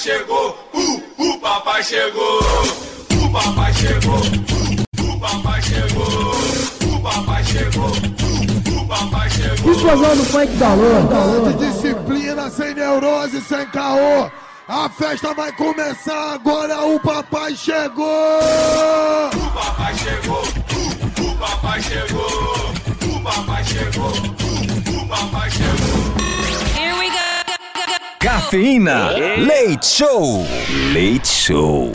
chegou, uh, o papai chegou. O papai chegou, uh, o papai chegou. O papai chegou, uh, o papai chegou. Explosão do funk da lua. De disciplina, sem neurose, sem caô. A festa vai começar agora, o papai chegou! O papai chegou, uh, o papai chegou. O papai chegou, uh, o papai chegou. Cafeína. Leite Show. Leite Show.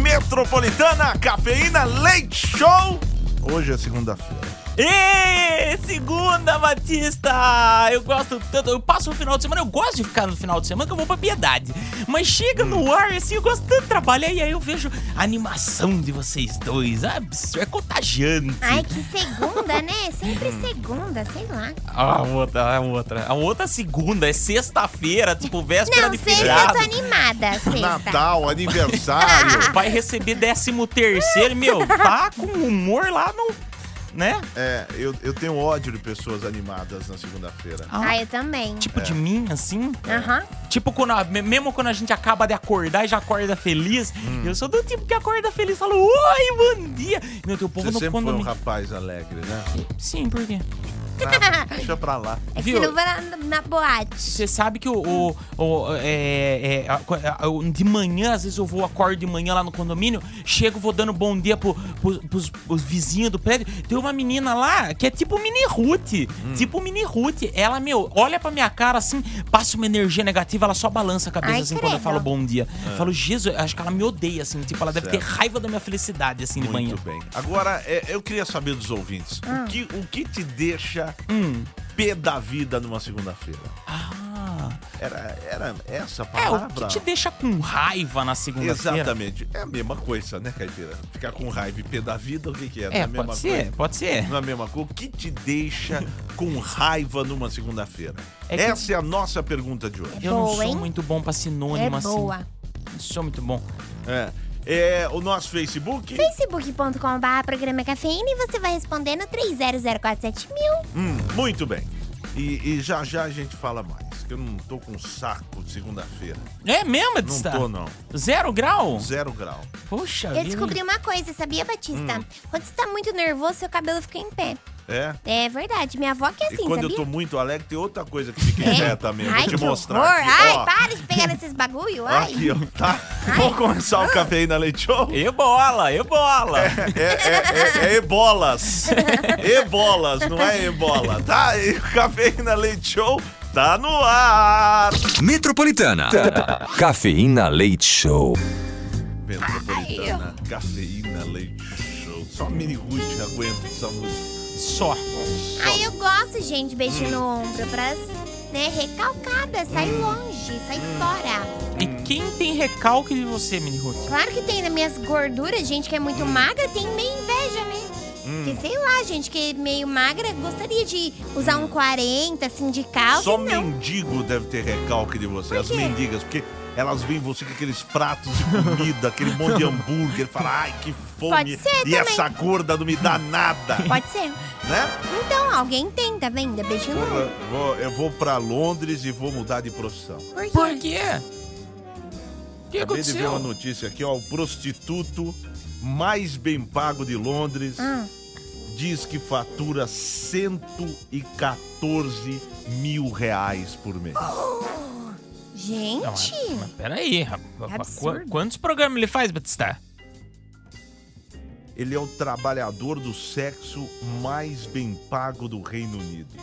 Metropolitana Cafeína Leite Show. Hoje é segunda-feira. Ê, segunda, Batista! Eu gosto tanto, eu passo o final de semana, eu gosto de ficar no final de semana que eu vou pra piedade. Mas chega no ar, assim, eu gosto tanto de trabalhar e aí eu vejo a animação de vocês dois. Ah, é contagiante. Ai, que segunda, né? Sempre segunda, sei lá. A outra, a outra. A outra segunda, é sexta-feira, tipo véspera Não, de sexta eu feriado. tô animada, sexta. Natal, aniversário. Vai receber décimo terceiro, meu, tá com humor lá no... Né? é, eu, eu tenho ódio de pessoas animadas na segunda-feira. Ah, eu também. Tipo de mim, assim? Aham. Tipo, quando a- me- mesmo quando a gente acaba de acordar e já acorda feliz, Hum. eu sou do tipo que acorda feliz e falo, oi, bom dia. Meu, teu povo Você no sempre foi um rapaz alegre, né? Sim, por quê? Ah, deixa pra lá. É que Viu? você não vai na, na boate. Você sabe que o. o- o- é, é, a- a- a- de manhã, às vezes eu vou, acordo de manhã lá no condomínio, chego, vou dando bom dia pro, pros, pros- pros vizinhos do prédio. Tem uma menina lá que é tipo mini Ruth. Hum. Tipo mini Ruth. Ela, meu, olha pra minha cara assim, passa uma energia negativa, ela só balança a cabeça Ai, assim quando eu credo. falo bom dia. Eu falo, Jesus, acho que ela me odeia, assim. Tipo, ela deve ter É. Certo. raiva da minha felicidade, assim, de manhã. Muito bem. Agora, é, eu queria saber dos ouvintes. Ah. O, que, o que te deixa Hum. pé da vida numa segunda-feira? Ah. Era, era essa a É, o palavra? que te deixa com raiva na segunda-feira? Exatamente. É a mesma coisa, né, Caipira? Ficar com raiva e pé da vida, o que, que é? Não É, a mesma pode ser, coisa? pode ser. Não é a mesma coisa? O que te deixa com raiva numa segunda-feira? É que- Essa é a nossa pergunta de hoje. Eu não boa, sou hein? muito bom pra É sinônimo assim. boa. Não sou muito bom. É. É o nosso Facebook. facebook.com.br programa cafeína e você vai responder no 30047000. Hum, muito bem. E, e já já a gente fala mais. Que eu não tô com saco de segunda-feira. É mesmo, Não Batista? tô, não. Zero grau? Zero grau. Poxa Eu vida. descobri uma coisa, sabia, Batista? Hum. Quando você tá muito nervoso, seu cabelo fica em pé. É? É verdade. Minha avó que é E assim, quando eu sabia? tô muito alegre, tem outra coisa que fica em É? pé também. Eu Ai, Vou te que mostrar. horror. aqui, Ai, ó. para de pegar nesses bagulho. Ai. Aqui, ó. Tá? Vamos começar o cafeína leite show? Ebola, ebola. É, é, é, é ebolas. Ebolas, não é ebola, tá? E o Cafeína Leite Show tá no ar. Metropolitana. Cafeína Leite Show. Metropolitana, Cafeína Leite Show. Só mini Ruth aguenta essa música. Só. Ai, eu gosto, gente, beijo no ombro pras, né, recalcadas. Sai Hum. longe, sai fora. E quem tem recalque de você, Mini Ruth? Claro que tem nas minhas gorduras, gente que é muito magra, tem meio inveja, né? Hum. Porque sei lá, gente que é meio magra gostaria de usar um 40, assim, de calça. Só não. mendigo deve ter recalque de você, as mendigas, porque elas veem você com aqueles pratos de comida, aquele monte de hambúrguer, fala, ai, que fome. Pode ser e também. essa gorda não me dá nada, Pode ser. né? Então, alguém tem, tá vendo? Beijo no Vou eu vou pra Londres e vou mudar de profissão. Por quê? Por quê? O que Acabei de ver uma aconteceu? notícia aqui, ó. O prostituto mais bem pago de Londres Ah, diz que fatura 114 mil reais por mês. gente. Não, mas, mas peraí, rapaz. absurdo. Quantos programas ele faz, Batista? Ele é o trabalhador do sexo mais bem pago do Reino Unido.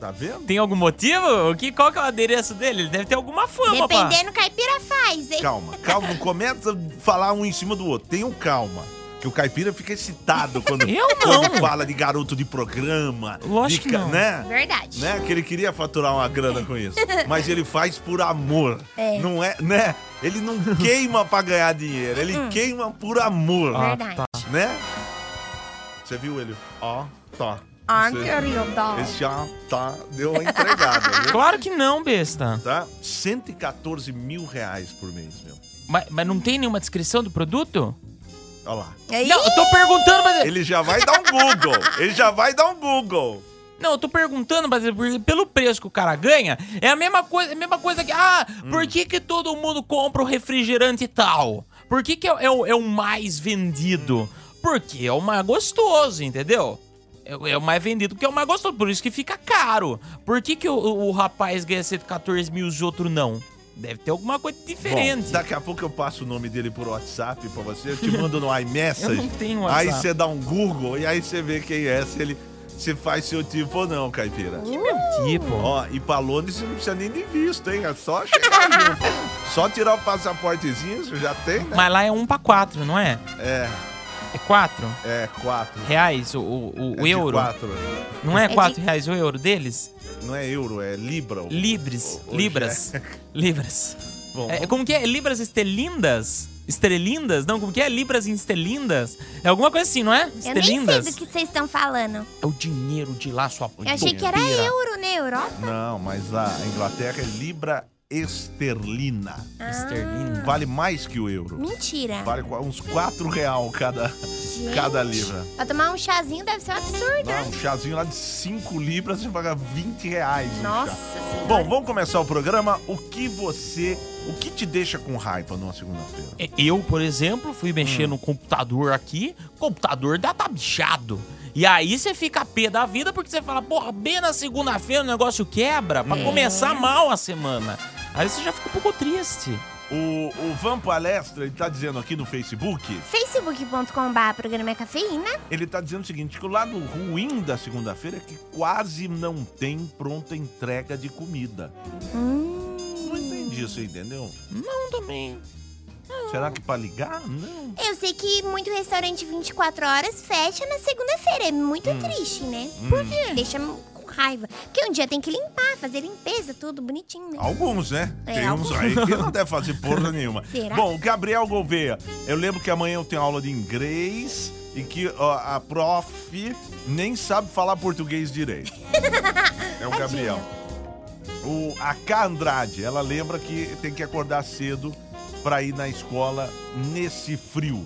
Tá vendo? Tem algum motivo? O que, qual que é o adereço dele? Ele deve ter alguma fama, pá. Dependendo, caipira faz, hein? Calma, calma, não começa a falar um em cima do outro. Tenham calma. Que o caipira fica excitado quando, quando fala de garoto de programa. Lógico de, que não. Né? Verdade. né? Que ele queria faturar uma grana com isso. Mas ele faz por amor. É. Não é, né? Ele não queima pra ganhar dinheiro, ele queima por amor, Ah, Verdade. tá. né? Você viu ele? Ó, tá. Ah, querido. Esse já tá, deu uma entregada, viu? Claro que não, besta. Tá? 114 mil reais por mês, meu. Mas, mas não tem nenhuma descrição do produto? Olha lá. Aí, Não, eu tô perguntando, mas... Ele já vai dar um Google. Ele já vai dar um Google. Não, eu tô perguntando, mas porque pelo preço que o cara ganha, é a mesma coisa, é a mesma coisa que. Ah, por que, que todo mundo compra o refrigerante tal? Por que, que é, é o, é o mais vendido? Porque é o mais gostoso, entendeu? É, é o mais vendido porque é o mais gostoso, por isso que fica caro. Por que, que o, o- o rapaz ganha 114 mil e os outros não? Deve ter alguma coisa diferente. Bom, daqui a pouco eu passo o nome dele por WhatsApp pra você, eu te mando no iMessage. Eu não tenho Aí WhatsApp. você dá um Google e aí você vê quem é, se ele se faz seu tipo ou não, caipira. Tipo. Ó, e pra Londres você não precisa nem de visto, hein? É só chegar junto. Só tirar o passaportezinho, você já tem, né? Mas lá é um pra quatro, não é? É, É quatro é, quatro. reais o, o, o É de euro? Quatro. Não é de- quatro reais o euro deles? Não é euro, é libra. Libres. Hoje Libras. Libras. Bom, É, como que é? Libras estelindas? Estrelindas? Não, como que é? Libras estelindas? É alguma coisa assim, não é? Eu nem sei Estelindas? do que vocês estão falando. É o dinheiro de lá, sua Eu achei que era euro, né, Europa? Não, mas a Inglaterra é libra esterlina. Esterlina. Vale mais que o euro. Mentira. Vale uns 4 real cada, Gente, cada libra. Pra tomar um chazinho deve ser um absurdo, Não, né? um chazinho lá de 5 libras você paga 20 reais. no Nossa chá. senhora. Bom, vamos começar o programa. O que você. O que te deixa com raiva numa segunda-feira? É, Eu, por exemplo, fui Hum. mexer no computador aqui, computador dá tá bichado. E aí você fica pé da vida porque você fala, porra, bem na segunda-feira o negócio quebra pra Hum. começar mal a semana. Aí você já fica um pouco triste. O, o Van Palestra, ele tá dizendo aqui no Facebook, facebook.com.br programa é cafeína. ele tá dizendo o seguinte, que o lado ruim da segunda-feira é que quase não tem pronta entrega de comida. Hum, Não entendi isso, entendeu? Não, também. Será que pra ligar? Não. eu sei que muito restaurante 24 horas fecha na segunda-feira. É muito Hum. triste, né? Por quê? Deixa raiva. Porque um dia tem que limpar, fazer limpeza, tudo bonitinho, né? Alguns, né? É, Tem uns alguns. aí que não deve fazer porra nenhuma. Será? Bom, Gabriel Gouveia, eu lembro que amanhã eu tenho aula de inglês e que ó, a prof nem sabe falar português direito. É o Gabriel. O, a K Andrade, ela lembra que tem que acordar cedo pra ir na escola nesse frio.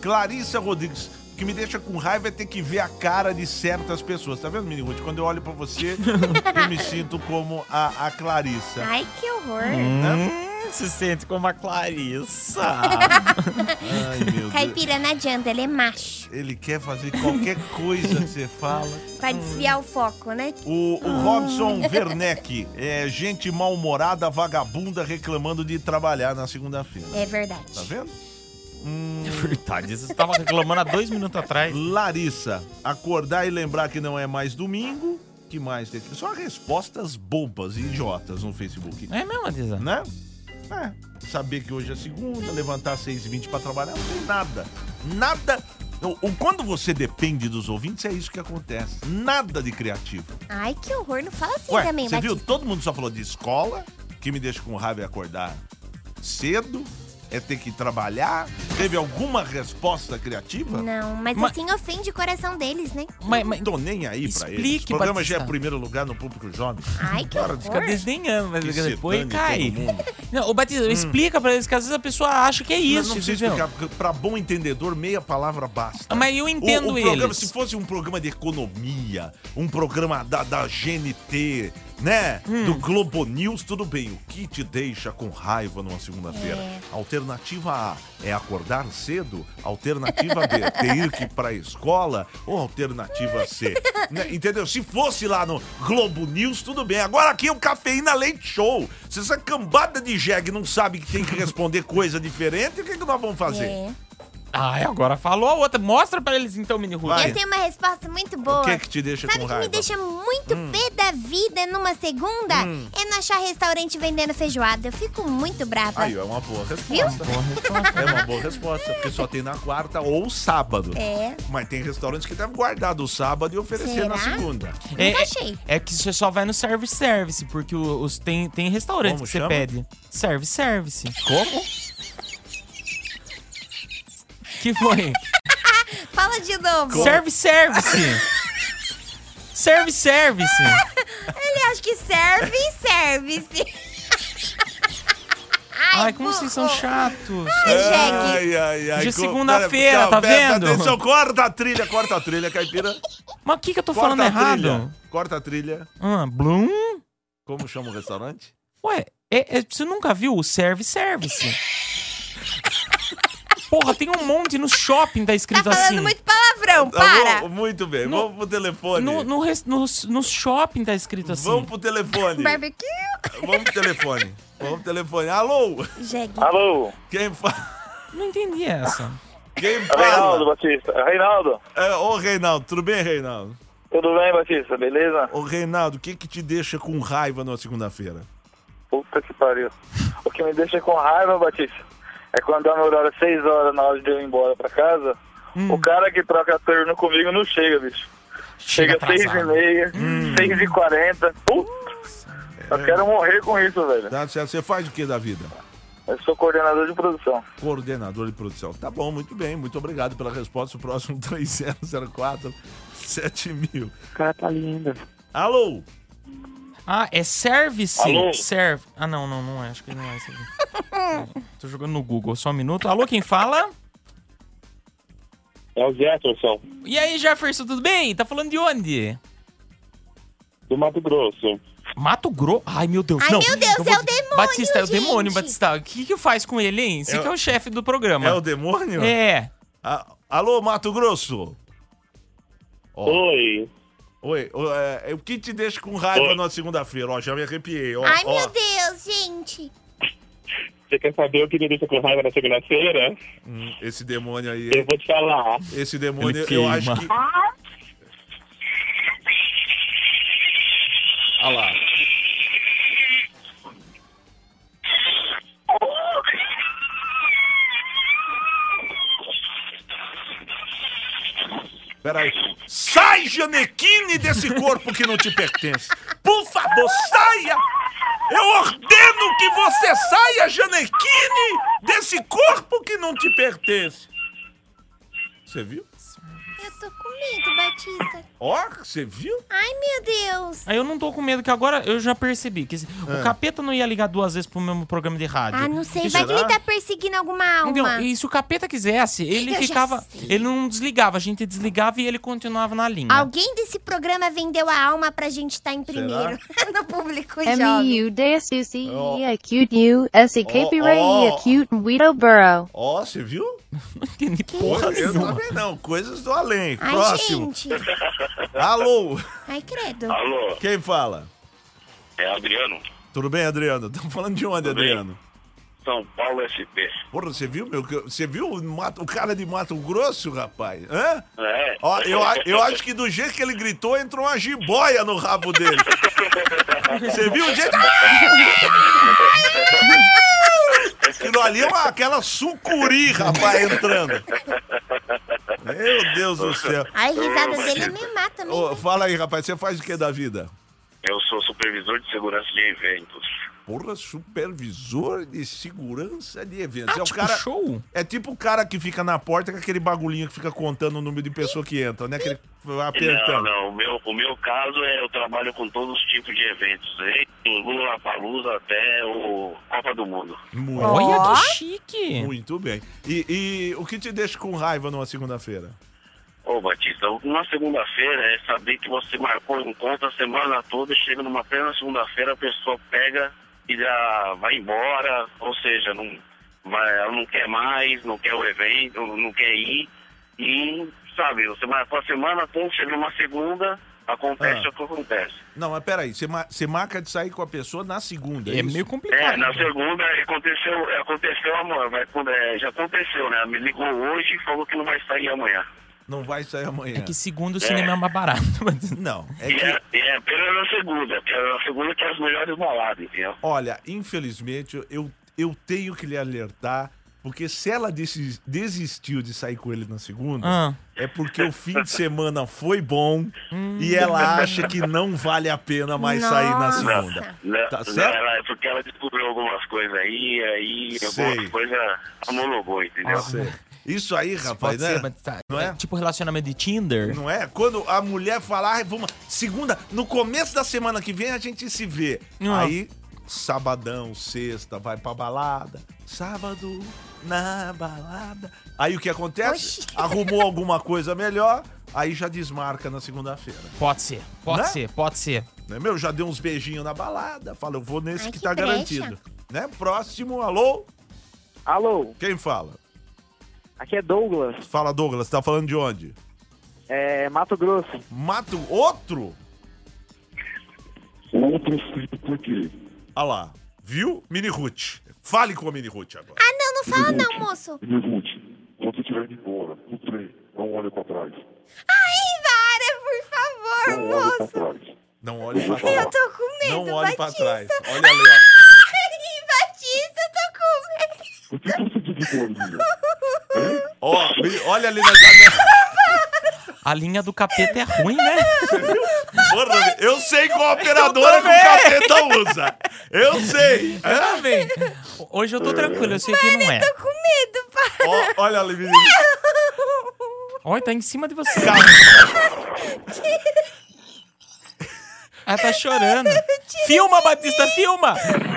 Clarissa Rodrigues, o que me deixa com raiva é ter que ver a cara de certas pessoas. Tá vendo, Mini Ruth? Quando eu olho pra você, eu me sinto como a, a Clarissa. Ai, que horror. Hum, se sente como a Clarissa. Ai, meu Deus. Caipira não adianta, ele é macho. Ele quer fazer qualquer coisa que você fala. Pra desviar o foco, né? O, o Robson Werneck é gente mal-humorada, vagabunda, reclamando de trabalhar na segunda-feira. É verdade. Tá vendo? Hum, É verdade, você estava reclamando há dois minutos atrás. Larissa, acordar e lembrar que não é mais domingo. Que mais tem aqui? Só respostas bobas e idiotas no Facebook. É mesmo, Adisa? Né? É. Saber que hoje é segunda, levantar às 6h20 pra trabalhar, não tem nada. Nada. O, o- quando você depende dos ouvintes, é isso que acontece. Nada de criativo. Ai, que horror. Não fala assim Ué, também, você viu? Batista. Todo mundo só falou de escola, que me deixa com raiva é acordar cedo, é ter que trabalhar. Teve alguma resposta criativa? Não, mas, Mas- assim ofende o coração deles, né? Mas, mas Não tô nem aí pra eles. Explique, O programa já é Batista. primeiro lugar no público jovem. Ai, que Para de fica desdenhando, mas Que depois cai. Não, ô Batista, explica pra eles que às vezes a pessoa acha que é isso, não precisa explicar, porque pra bom entendedor, meia palavra basta. Ah, Mas eu entendo o, o programa, eles. Se fosse um programa de economia, um programa da, da GNT, né? Hum. Do Globo News, tudo bem. O que te deixa com raiva numa segunda-feira? É. Alternativa A é acordar cedo. Alternativa B, ter ir que pra escola. Ou alternativa C. né? Entendeu? Se fosse lá no Globo News, tudo bem. Agora aqui é o Cafeína Leite Show. Se essa cambada de jegue não sabe que tem que responder coisa diferente, o que, que nós vamos fazer? É. Ai, agora falou a outra. Mostra pra eles então, mini Ruth. Vai. Eu tenho uma resposta muito boa. O que que te deixa Sabe com o que me deixa muito pé da vida numa segunda? É não achar restaurante vendendo feijoada. Eu fico muito brava. Aí, é uma boa resposta. Boa resposta. É uma boa resposta, porque só tem na quarta ou sábado. É. Mas tem restaurantes que devem guardar do sábado e oferecer na Será? segunda. É, Nunca é- achei. é que você só vai no service service, porque os, tem, tem restaurante Como que você chama? pede. Service service. Como? Que foi? Fala de novo. Service service. Service service. Ele acha que serve e service. Ai, como vocês são chatos. Ai, ai, ai. É co- segunda-feira, tá vendo? Atenção, corta a trilha, corta a trilha, caipira. Mas o que que eu tô Corta falando errado? trilha. Corta a trilha. Ah, Bloom? Como chama o restaurante? Ué, é- é- você nunca viu o Serve Service? Porra, tem um monte no shopping, tá Tá escrito falando assim. muito palavrão, Tá para. bom, muito bem, No- vamos pro telefone. No, no, no, no shopping tá escrito assim. Vamos pro telefone. Barbecue. Vamos pro telefone. Vamos pro telefone. Alô? Jegue. Alô, Quem, fa... Não entendi essa. Quem Reinaldo fala? Batista. Reinaldo, É, ô, Reinaldo, tudo bem, Reinaldo? tudo bem, Batista? Beleza? Ô, Reinaldo, o que que te deixa com raiva na segunda-feira? Puta que pariu. O que me deixa com raiva, Batista, é quando dá meu horário 6 horas na hora de eu ir embora pra casa, o cara que troca turno comigo não chega, bicho. Chega, atrasado. 6 e meia, 6 e 40. Puta, eu quero morrer com isso, velho. Tá certo? Você faz o que da vida? Eu sou coordenador de produção. Coordenador de produção. Tá bom, muito bem. Muito obrigado pela resposta. O próximo 3004 7000. O cara tá lindo. Alô? Ah, é Service? Alô? Serve. Ah, não, não, não é. Acho que não é isso aqui. Tô jogando no Google, só um minuto. Alô, quem fala? É o Jefferson, E aí, Jefferson, tudo bem? Tá falando de onde? do Mato Grosso. Mato Grosso? Ai, meu Deus, Ai, não. meu Deus, Eu é o demônio, Batista, é o gente. demônio, Batista. O que que faz com ele, hein? Você É que é o- chefe do programa. É o demônio? É. A- alô, Mato Grosso? Ó, Oi. Oi, ó, é, o que te deixa com raiva Oi. na segunda-feira? Ó, já me arrepiei. Ó, Ai, ó. meu Deus, gente. Você quer saber o que me deixa com raiva na segunda-feira? Hum, esse demônio aí, Eu vou te falar. esse demônio, Ele eu acho queima. que... Olha lá. Peraí. Sai, Janequine, desse corpo que não te pertence. Por favor, saia! Eu ordeno que você saia, Janequine, desse corpo que não te pertence. Você viu? Tô com medo, Batista. Ó, você viu? Ai, meu Deus. Aí eu não tô com medo, que agora eu já percebi que esse- É. o capeta não ia ligar duas vezes pro mesmo programa de rádio. Ah, não sei. Isso- Vai que ele tá perseguindo alguma Entendeu? alma. E se o capeta quisesse, ele Eu já ficava. sei. Ele não desligava, a gente desligava e ele continuava na linha. Alguém desse programa vendeu a alma pra gente estar em primeiro no público jovem. M-U, Desusi, Oh. acute U, S-A-K-P Ray, Oh. acute Weedoboro. Ó, você viu? Não entendi porra Eu nenhuma. também não. Coisas do além. Ai, Próximo. gente. Alô, Ai, credo. Alô, quem fala? é Adriano, Tudo bem, Adriano? Estamos falando de onde, Tudo bem. Adriano? São Paulo SP. Porra, você viu, meu? Você viu o, Mato- o cara de Mato Grosso, rapaz? Hã? É. Ó, eu, a- eu acho que do jeito que ele gritou, entrou uma jiboia no rabo dele. Você viu o jeito? Aquilo ali é uma, aquela sucuri, rapaz, entrando. Meu Deus do céu. Ai, a risada dele me mata mesmo. Ô, fala aí, rapaz, você faz o que da vida? Eu sou supervisor de segurança de eventos. Porra, supervisor de segurança de eventos. Ah, é o tipo cara. show? É tipo o cara que fica na porta com aquele bagulhinho que fica contando o número de pessoa que entra, né? Aquele vai Não, apertando. não. O meu, o meu caso é eu trabalho com todos os tipos de eventos. Desde o Lula Palusa até o Copa do Mundo. Muito, Olha que chique. muito bem. E, e o que te deixa com raiva numa segunda-feira? Ô, Batista, uma segunda-feira é saber que você marcou um encontro a semana toda e chega numa plena segunda-feira, a pessoa pega e já vai embora, ou seja, não, vai, ela não quer mais, não quer o evento, não quer ir. E, sabe, você a semana toda, chega numa segunda, acontece Ah. o que acontece. Não, mas peraí, você, ma- você marca de sair com a pessoa na segunda, é, É meio É, complicado. na segunda aconteceu, aconteceu amor, vai, quando, é, já aconteceu, né? Me ligou hoje e falou que não vai sair amanhã. Não vai sair amanhã. É que segundo o cinema é mais barato. Não, é que... é, é apenas na segunda, porque é na segunda que é as melhores baladas, entendeu? Olha, infelizmente, eu, eu tenho que lhe alertar, porque se ela desi- desistiu de sair com ele na segunda, Ah. é porque o fim de semana foi bom e ela acha que não vale a pena mais sair na Nossa. segunda. Não, Tá não, certo? ela, é porque ela descobriu algumas coisas aí, aí Sei. algumas coisas homologou, entendeu? Sei. Isso aí, Pode rapaz, ser, né? mas tá- Não é? é Tipo relacionamento de Tinder. Não é? Quando a mulher falar, "Ai, vamos, segunda, no começo da semana que vem a gente se vê. Ah. Aí sabadão, sexta, vai pra balada. Sábado na balada. Aí o que acontece? Oxi. Arrumou alguma coisa melhor, aí já desmarca na segunda-feira. Pode ser, pode Né? ser, pode ser. Né, meu? Já deu uns beijinhos na balada. Fala, eu vou nesse Ai, que, que tá brecha. garantido. Né? Próximo, alô? Alô, Quem fala? Aqui é Douglas, Fala, Douglas, tá falando de onde? é Mato Grosso. Mato outro? Outro feito por quê? Olha lá. Viu? Mini Ruth. Fale com a Mini Ruth agora. Ah, não, não fala não, moço. Ruth, quando você estiver indo embora, no trem, não olhe pra trás. Ai, para, por Não favor, olhe pra moço. trás. Não olhe pra Eu trás. tô com medo, Não olhe pra Batista. trás. Olha ali, ó. Ai, Batista, eu tô com medo. Por que você desligou a linha? Ó, olha ali na janela. A linha do capeta é ruim, né? Porra, eu sei qual operadora que o capeta usa. Eu sei. Eu também. Hoje eu tô tranquilo, eu sei que não é. Tô com medo, para. Ó, olha ali, menino. Olha, tá em cima de você. Ela tá chorando. Filma, Batista, filma!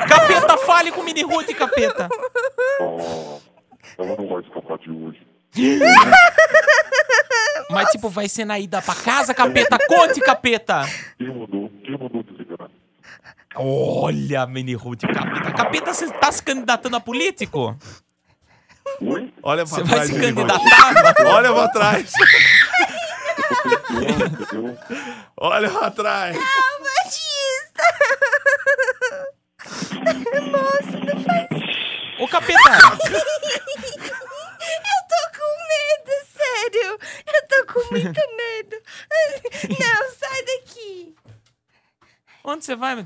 Capeta, fale com o Mini Ruth, capeta. Ah, ela não vai escapar de hoje. Mas, tipo, vai ser na ida pra casa, capeta? Conte, capeta! Quem mandou? Quem mandou desligar? Olha, Mini Ruth, capeta. Capeta, você tá se candidatando a político? Oi? Olha pra Você vai trás. se candidatar? Olha pra trás. Olha pra trás. Moço, não faz Ô, capeta! Eu tô com medo, sério. Eu tô com muito medo. Não, sai daqui. Onde você vai, meu?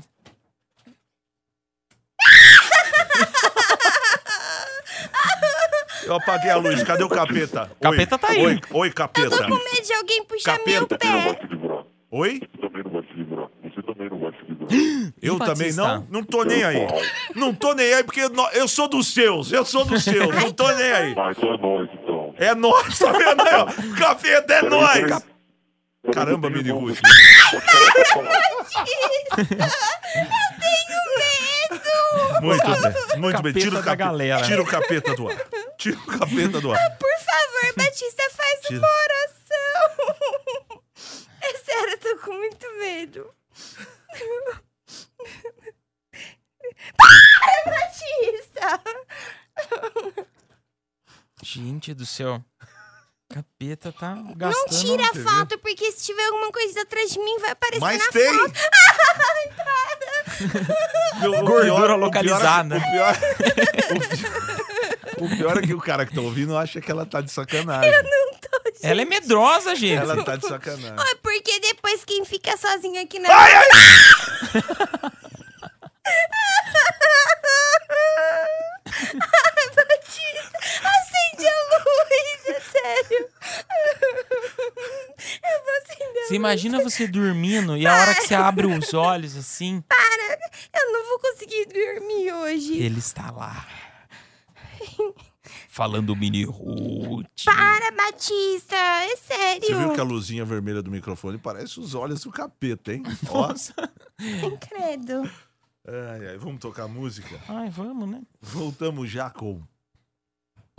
Eu apaguei a luz. Cadê o capeta? Capeta Oi. tá aí. Oi, oi capeta. Tô com medo de alguém puxar meu Capeta, pé. Oi? Eu também Batista. não? Não tô nem aí. Não tô nem aí porque eu sou dos seus. Eu sou dos seus. Não tô nem aí. Então é nóis, então. É nós, tá vendo aí, ó? Capeta é nós. Caramba, Mini Ruth. Muito bem, muito bem. Capeta Tira o da capeta, galera. tira o capeta do ar. Tira o capeta do ar. Por favor, Batista, faz Tira. uma oração. É sério, eu tô com muito medo. Batista! Gente do céu. Capeta tá Não gastando... tira a foto, porque se tiver alguma coisa atrás de mim, vai aparecer Mas na tem. foto. Meu, Gordura pior- o pior é- localizada. O pior, o pior- o pior é que o cara que tá ouvindo acha que ela tá de sacanagem. Não tô, gente. Ela é medrosa, gente. Ela tá de sacanagem. É porque depois quem fica sozinho aqui na. Ai, Batista, acende a luz, é sério. Eu vou acender a Você imagina você dormindo e a hora que você abre os olhos assim, Para, eu não vou conseguir dormir hoje. ele está lá. Falando Mini Ruth. Para, Batista, é sério. Você viu que a luzinha vermelha do microfone parece os olhos do capeta, hein? Nossa. Credo. Ai, ai, vamos tocar música? Ai, vamos, né? Voltamos já com.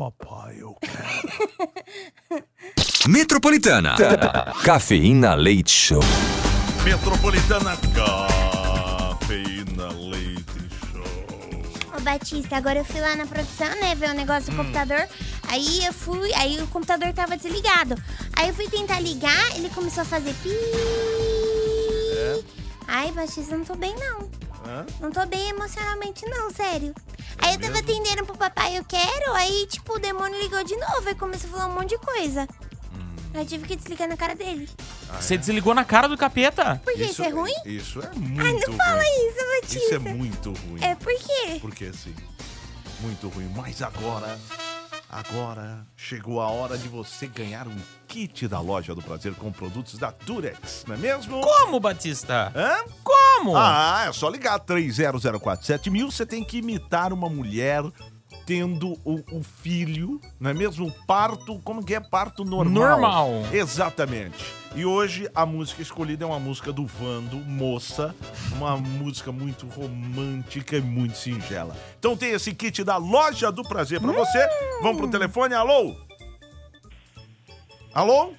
Papai, eu quero. Metropolitana. Cafeína Leite Show. Metropolitana Cafeína Leite Show. Ô, Batista, agora eu fui lá na produção, né, ver o negócio do computador. Aí eu fui, aí o computador tava desligado. Aí eu fui tentar ligar, ele começou a fazer pi. Ai, Batista, eu não tô bem, não. Hã? Não tô bem emocionalmente, não, sério. Aí eu tava atendendo pro papai, eu quero. Aí, tipo, o demônio ligou de novo e começou a falar um monte de coisa. Aí eu tive que desligar na cara dele. Você desligou na cara do capeta? Por quê? Isso, é ruim? Isso é muito Ai, não ruim. fala isso, Batista. Isso é muito ruim. É por quê? Porque assim, muito ruim. Mas agora, agora chegou a hora de você ganhar um kit da loja do prazer com produtos da Durex, não é mesmo? Como, Batista? Hã? Como? Ah, é só ligar 30047000. Você tem que imitar uma mulher tendo o, o filho, não é mesmo? O parto, como que é? Parto normal. Normal. Exatamente. E hoje a música escolhida é uma música do Vando, Moça, uma música muito romântica e muito singela. Então tem esse kit da Loja do Prazer pra você. Vamos pro telefone, alô? Alô?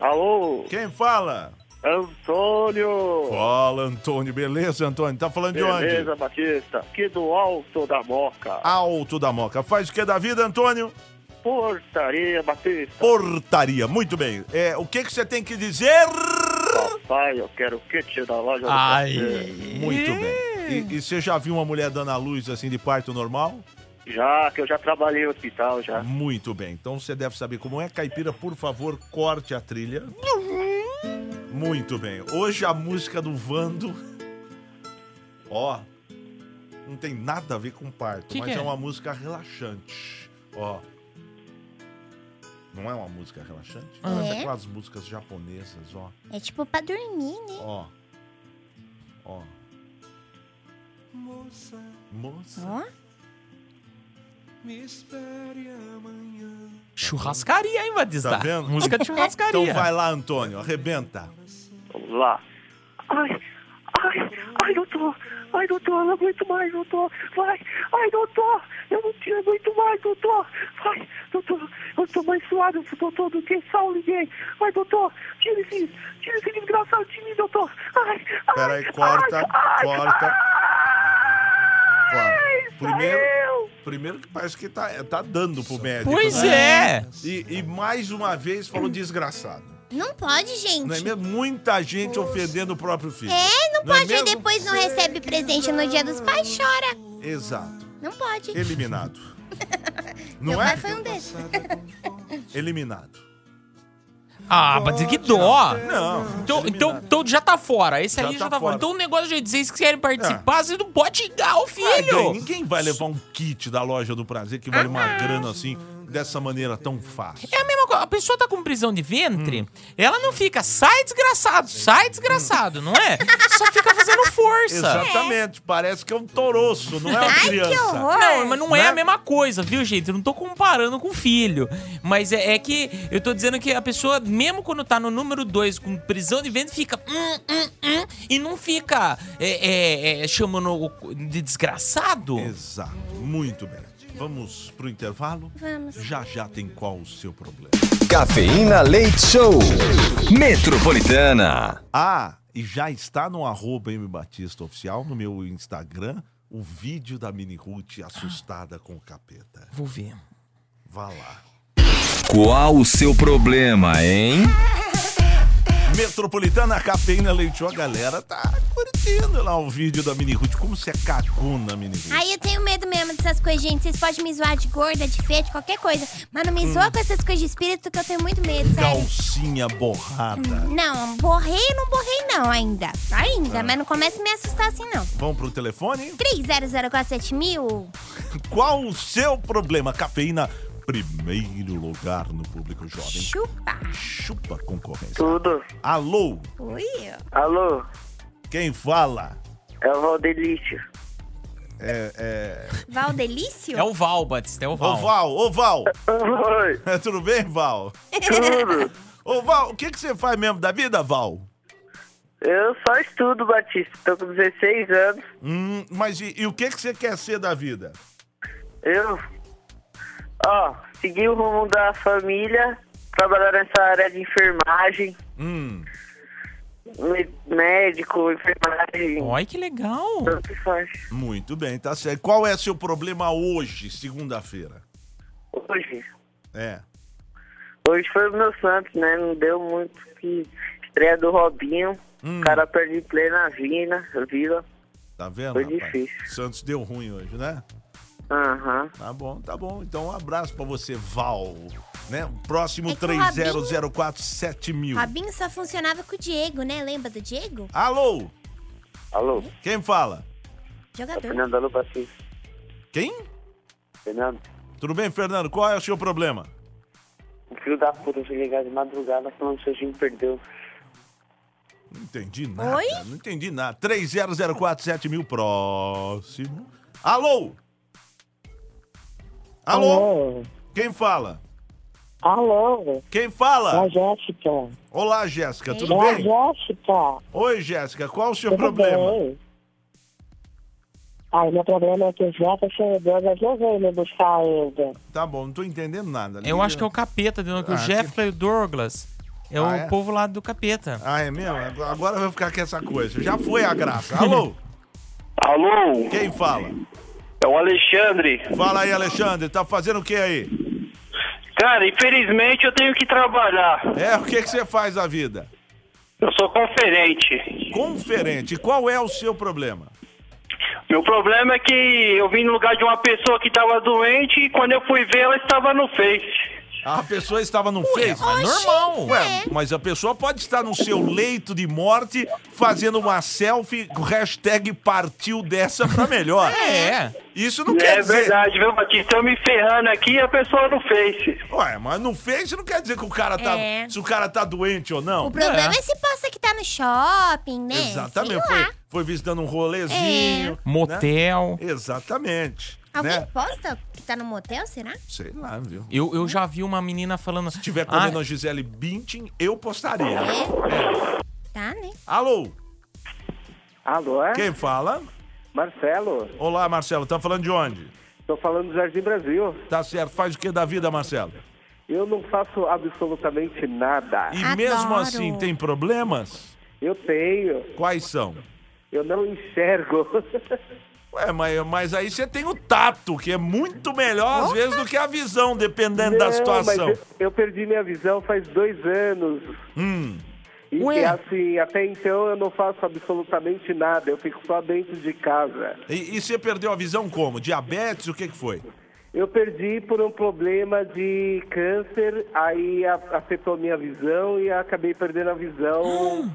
Alô? Quem fala? Antônio! Fala, Antônio. Beleza, Antônio? Tá falando de onde? Beleza, Batista. Aqui do Alto da Moca. Alto da Moca. Faz o que da vida, Antônio? Portaria, Batista. Portaria. Muito bem. É, o que que você tem que dizer? Papai, eu quero o kit da loja do Ai. Muito bem. E, e você já viu uma mulher dando a luz assim de parto normal? Já, que eu já trabalhei no hospital, já. Muito bem. Então você deve saber como é. Caipira, por favor, corte a trilha. Muito bem. Hoje a música do Vando. Ó. Não tem nada a ver com parto, Que mas que é? é? uma música relaxante. Ó. Não é uma música relaxante? É? Mas aquelas músicas japonesas, ó. É tipo pra dormir, né? Ó. Ó. Moça. Moça. Ó. Me espere amanhã. Churrascaria, hein, Batista? Tá vendo? Música de churrascaria. Então vai lá, Antônio. Arrebenta. Vamos lá. Ai, ai, ai, doutor. Ai, doutor, eu não aguento mais, doutor. Vai. Ai, doutor, eu não te aguento mais, doutor. Vai, doutor, eu tô mais suado, doutor, do que só ninguém. Vai, doutor, tira esse, tira esse desgraçado de mim, doutor. Ai, ai, Peraí, corta, ai, ai, corta. Ai, Primeiro, primeiro que parece que tá, tá dando pro médico. Pois né? é. E, e mais uma vez falou desgraçado. Não pode, gente. Não é mesmo? Muita gente ofendendo o próprio filho. É, não Não é pode. Aí mesmo? depois não recebe presente no dia dos pais, chora. Exato. Não pode. Eliminado. Meu Não pai é? foi um desses. Eliminado. Ah, Batista, que dó. Não. Então, então, então já tá fora. Esse aí já tá tá, fora. Então o negócio de dizer que querem participar, vocês não podem xingar o Ah, filho. daí ninguém vai levar um kit da loja do prazer que vale uma grana assim, dessa maneira tão fácil. É a mesma coisa. A pessoa tá com prisão de ventre, Hum. ela não fica, sai desgraçado, sai desgraçado, não é? Só fica fazendo força. Exatamente, parece que é um toroço, não é uma Ai, que criança. horror. Não, mas não é Né? a mesma coisa, viu, gente? Eu não tô comparando com filho. Mas é, é que eu tô dizendo que a pessoa, mesmo quando tá no número 2 com prisão de ventre, fica. Hum, hum, hum, e não fica é, é, é, chamando de desgraçado. Exato, muito bem. Vamos pro intervalo? Vamos. Já já tem qual o seu problema. Cafeína Leite Show. Metropolitana. Ah, e já está no arroba M Batista Oficial, no meu Instagram, o vídeo da Mini Ruth assustada com o capeta. Vou ver. Vá lá. Qual o seu problema, hein? Metropolitana Cafeína Leite a galera tá curtindo lá o vídeo da Mini Ruth. Como você é cagona, Mini Ruth. Aí eu tenho medo mesmo dessas coisas, gente. Vocês podem me zoar de gorda, de feia, de qualquer coisa. Mas não me zoa com essas coisas de espírito que eu tenho muito medo, sério. Calcinha borrada. Não, borrei, não borrei não ainda. Ainda, mas não comece a me assustar assim não. Vamos pro telefone? 3004 mil. Qual o seu problema? Cafeína, primeiro lugar no público jovem. Chupa. Chupa a concorrência. Tudo. Alô, Ui. Alô, quem fala? é o Valdelício. É, é... Valdelício? É o Val, Batista, é o Val. Ô Val, ô Val. Oi, Tudo bem, Val? tudo. Ô Val, o que, que você faz mesmo da vida, Val? Eu só estudo, Batista. Tô com 16 anos. Hum, mas e, e o que, que você quer ser da vida? Eu, ó, segui o rumo da família, trabalhar nessa área de enfermagem, Hum, mé- médico, enfermagem, Olha que legal. tanto que faz. muito bem, tá certo. Qual é seu problema hoje, segunda-feira? Hoje, É. hoje foi o meu Santos, né? Não deu muito que estreia do Robinho, Hum. o cara perde em plena vina, vila. Tá vendo, Foi rapaz? difícil. Santos deu ruim hoje, né? Aham. Tá bom, tá bom. Então um abraço pra você, Val. Né? O Próximo É que o Robinho- 30047000. Robinho só funcionava com o Diego, né? Lembra do Diego? Alô, Alô, quem fala? Jogador. Fernando Alô Batista. Quem? Fernando, Tudo bem, Fernando? Qual é o seu problema? o filho da puta foi ligar de madrugada falando que seu time perdeu. Não entendi nada. Oi? Não entendi nada. 30047000, próximo. Alô? Alô? Quem fala? Alô? Quem fala? É a Jéssica. Olá, Jéssica, tudo É a bem? Jéssica. Oi, Jéssica, qual o seu Tudo problema? bem? Ai, meu problema é que o Jefferson Douglas não veio me buscar ainda. Tá bom, não tô entendendo nada. Eu acho que é o capeta, dizendo que Ah, o Jeff e o Douglas é Ah, o é? povo lá do capeta. Ah, é mesmo? Agora- Agora vai ficar com essa coisa. Já foi a graça. Alô? Alô? Quem fala? É o Alexandre. Fala aí, Alexandre. Tá fazendo o que aí? Cara, infelizmente eu tenho que trabalhar. É, o que, que você faz da vida? Eu sou conferente. Conferente. Qual é o seu problema? Meu problema é que eu vim no lugar de uma pessoa que estava doente e quando eu fui ver ela estava no Face. A pessoa estava no Face? mas Oxi, normal. Ué, mas a pessoa pode estar no seu leito de morte fazendo uma selfie com hashtag partiu dessa pra melhor. É. Isso não quer é dizer... verdade, viu, Batista? Eu me ferrando aqui e a pessoa no Face. Ué, mas no Face não quer dizer que o cara tá... É. Se o cara tá doente ou não. O problema é, se possa que tá no shopping, né? Exatamente. Sei lá. Foi, foi visitando um rolezinho. Motel. né? Exatamente. Alguém Né? posta que tá no motel, será? Sei lá, viu? Eu, eu já vi uma menina falando. Se tiver comendo a Gisele Bündchen, eu postaria. Tá, né? Alô? Alô? é? Quem fala? Marcelo. Olá, Marcelo. Tá falando de onde? Tô falando do Jardim Brasil. Tá certo. Faz o que da vida, Marcelo? Eu não faço absolutamente nada. E mesmo assim, tem problemas? Eu tenho. Quais são? Eu não enxergo. Ué, mas, mas aí você tem o tato, que é muito melhor às vezes do que a visão, dependendo da Não, situação. mas eu, eu perdi minha visão faz dois anos. Hum. E Ué. assim, até então eu não faço absolutamente nada. Eu fico só dentro de casa. E, e você perdeu a visão como? Diabetes? O que, que foi? Eu perdi por um problema de câncer, aí a- afetou minha visão e acabei perdendo a visão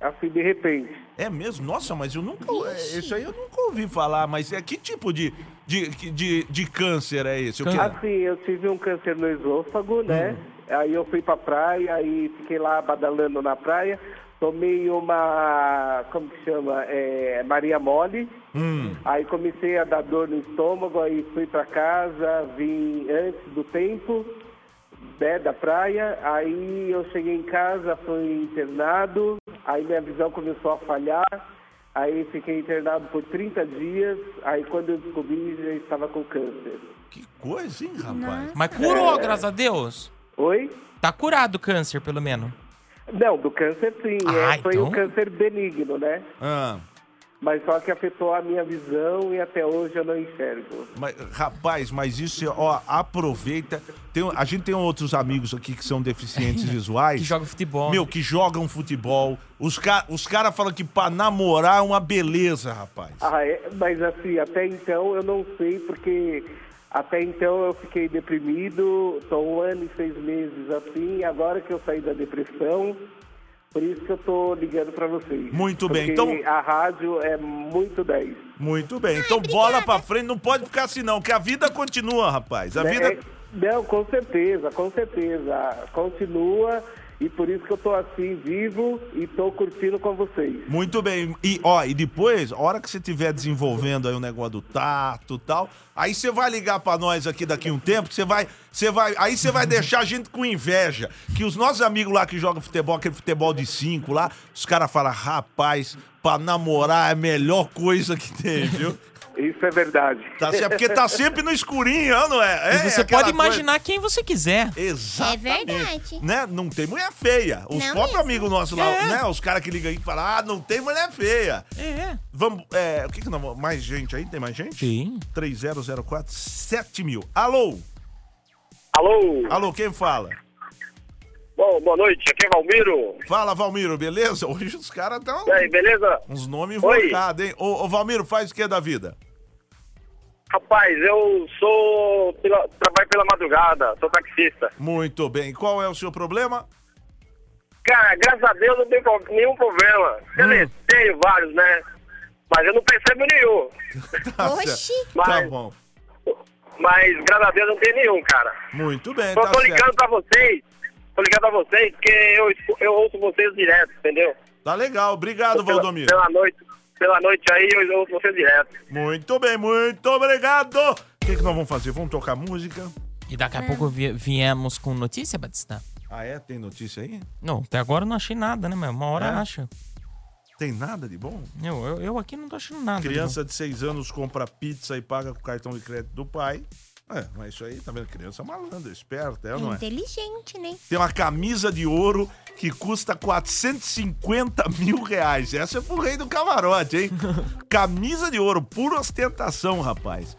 assim de repente. É mesmo? Nossa, mas eu nunca. é, Isso aí eu nunca ouvi falar, mas é que tipo de, de, de, de câncer é esse? O que? Assim, eu tive um câncer no esôfago, né? Aí eu fui pra praia, aí fiquei lá badalando na praia. Tomei uma, como que chama? É, Maria Mole. Hum. Aí comecei a dar dor no estômago, aí fui pra casa, vim antes do tempo, né, da praia. Aí eu cheguei em casa, fui internado, aí minha visão começou a falhar. Aí fiquei internado por 30 dias, aí quando eu descobri já estava com câncer. Que coisa, hein, rapaz? Mas curou, É. graças a Deus. Oi? Tá curado o câncer, pelo menos. Não, do câncer sim. Ah, é, foi então- um câncer benigno, né? Ah, Mas só que afetou a minha visão e até hoje eu não enxergo. mas, rapaz, mas isso, é- ó, aproveita. Tem, a gente tem outros amigos aqui que são deficientes visuais. Que jogam futebol. Meu, que jogam futebol. Os, ca os caras falam que pra namorar é uma beleza, rapaz. Ah, é? Mas assim, até então eu não sei, porque até então eu fiquei deprimido, tô um ano e seis meses assim, agora que eu saí da depressão, por isso que eu tô ligando pra vocês. Muito bem, então- a rádio é muito 10. Muito bem. Então bola pra frente, não pode ficar assim não, que a vida continua, rapaz. A Né? vida... É- Não, com certeza, com certeza. Continua e por isso que eu tô assim, vivo e tô curtindo com vocês. Muito bem. E, ó, e depois, a hora que você estiver desenvolvendo aí o negócio do tato e tal, aí você vai ligar pra nós aqui daqui um tempo, você vai, você vai, aí você vai deixar a gente com inveja, que os nossos amigos lá que jogam futebol, aquele futebol de cinco lá, os caras falam, rapaz, pra namorar é a melhor coisa que tem, viu? Isso é verdade. Tá certo, porque tá sempre no escurinho, não é? E É você aquela pode coisa- imaginar quem você quiser. Exatamente. É verdade. Né? Não tem mulher feia. Os Não próprios mesmo. amigos nossos lá, É. né? Os caras que ligam aí e falam, ah, não tem mulher feia. É. Vamos, é, o que que vamos... Mais gente aí? Tem mais gente? Sim. 3004 7000. Alô? Alô? Alô, quem fala? Bom, boa noite, aqui é Valmiro. Fala, Valmiro, beleza? Hoje os caras estão... E aí, beleza? Uns nomes Oi. invocados, hein? Ô, ô, Valmiro, faz o que da vida? Rapaz, eu sou. pela- trabalho pela madrugada, sou taxista. Muito bem. Qual é o seu problema? Cara, graças a Deus não tem pro- nenhum problema. Quer dizer, tenho vários, né? Mas eu não percebo nenhum. Tá Oxi. Tá Mas- bom. Mas graças a Deus não tem nenhum, cara. Muito bem, Só tá tô ligando certo. pra vocês. Tô ligando pra vocês porque eu, eu ouço vocês direto, entendeu? Tá legal. Obrigado, pela, Valdomiro. pela noite, pela noite aí eu ouço vocês direto. Muito bem, muito obrigado. que, que nós vamos fazer? Vamos tocar música? E daqui a pouco vi- viemos com notícia, Batista? Ah, é? Tem notícia aí? Não, até agora eu não achei nada, né, meu? Uma hora É? acha. Tem nada de bom? Eu, eu, eu aqui não tô achando nada. de Criança de 6 anos compra pizza e paga com cartão de crédito do pai. É, mas isso aí, tá vendo? Criança malandra, esperta, é ou não é? Inteligente, né? Tem uma camisa de ouro que custa 450 mil reais. Essa é pro rei do camarote, hein? camisa de ouro, pura ostentação, rapaz.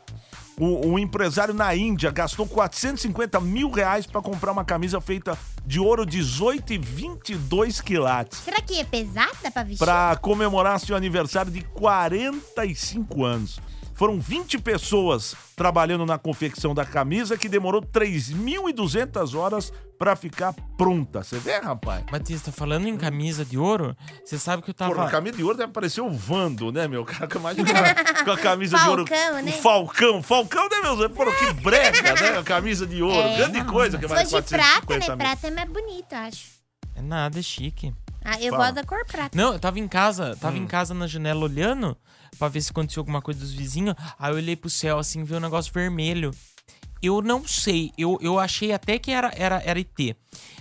O, o empresário na Índia gastou 450 mil reais pra comprar uma camisa feita de ouro 18 e 22 quilates. Será que é pesada pra vestir? Pra comemorar seu aniversário de 45 anos. Foram 20 pessoas trabalhando na confecção da camisa que demorou 3.200 horas pra ficar pronta. Você vê, rapaz? Batista, falando em camisa de ouro, você sabe que eu tava. Porra, a camisa de ouro deve parecer o Vando, né, meu? O cara de uma- com a camisa de ouro. Falcão, né? O Falcão. Falcão, né, meu? Porra, que brega, né? A camisa de ouro. É. Grande coisa que fosse de prata, 450 né? mil. Prata é mais bonito, eu acho. É nada, é chique. Ah, eu Fala. gosto da cor prata. Não, eu tava em casa, tava Hum. em casa na janela olhando pra ver se acontecia alguma coisa dos vizinhos. Aí eu olhei pro céu assim, vi um negócio vermelho. Eu não sei, eu, eu achei até que era, era, era IT.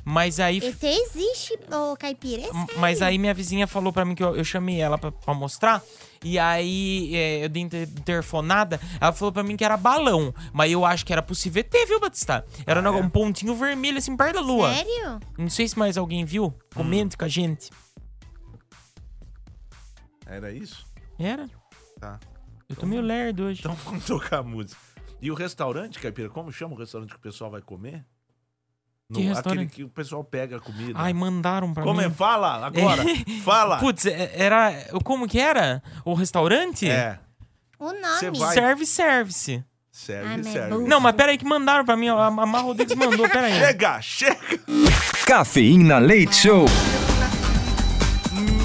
Mas aí. ET existe, ô caipira. É sério. Mas aí minha vizinha falou pra mim que eu, eu chamei ela pra, pra mostrar. E aí é, eu dei inter- interfonada. Ela falou pra mim que era balão. Mas eu acho que era possível ET, viu, Batista? Era um, negócio- um pontinho vermelho assim perto da lua. Sério? Não sei se mais alguém viu. Comente com a gente. Era isso? Era? Tá. Eu tô meio lerdo hoje. Então vamos tocar música. E o restaurante, Caipira, como chama o restaurante que o pessoal vai comer? Que Aquele que o pessoal pega a comida. Ai, mandaram pra Como mim. é? Fala agora. Fala. Putz, é- era. Como que era? O restaurante? É. O nome. Service Service. Serve, Ah, mas serve. Não, mas peraí que mandaram pra mim. A, a Mar Rodrigues mandou, peraí. Chega, chega. Cafeína Leite Show.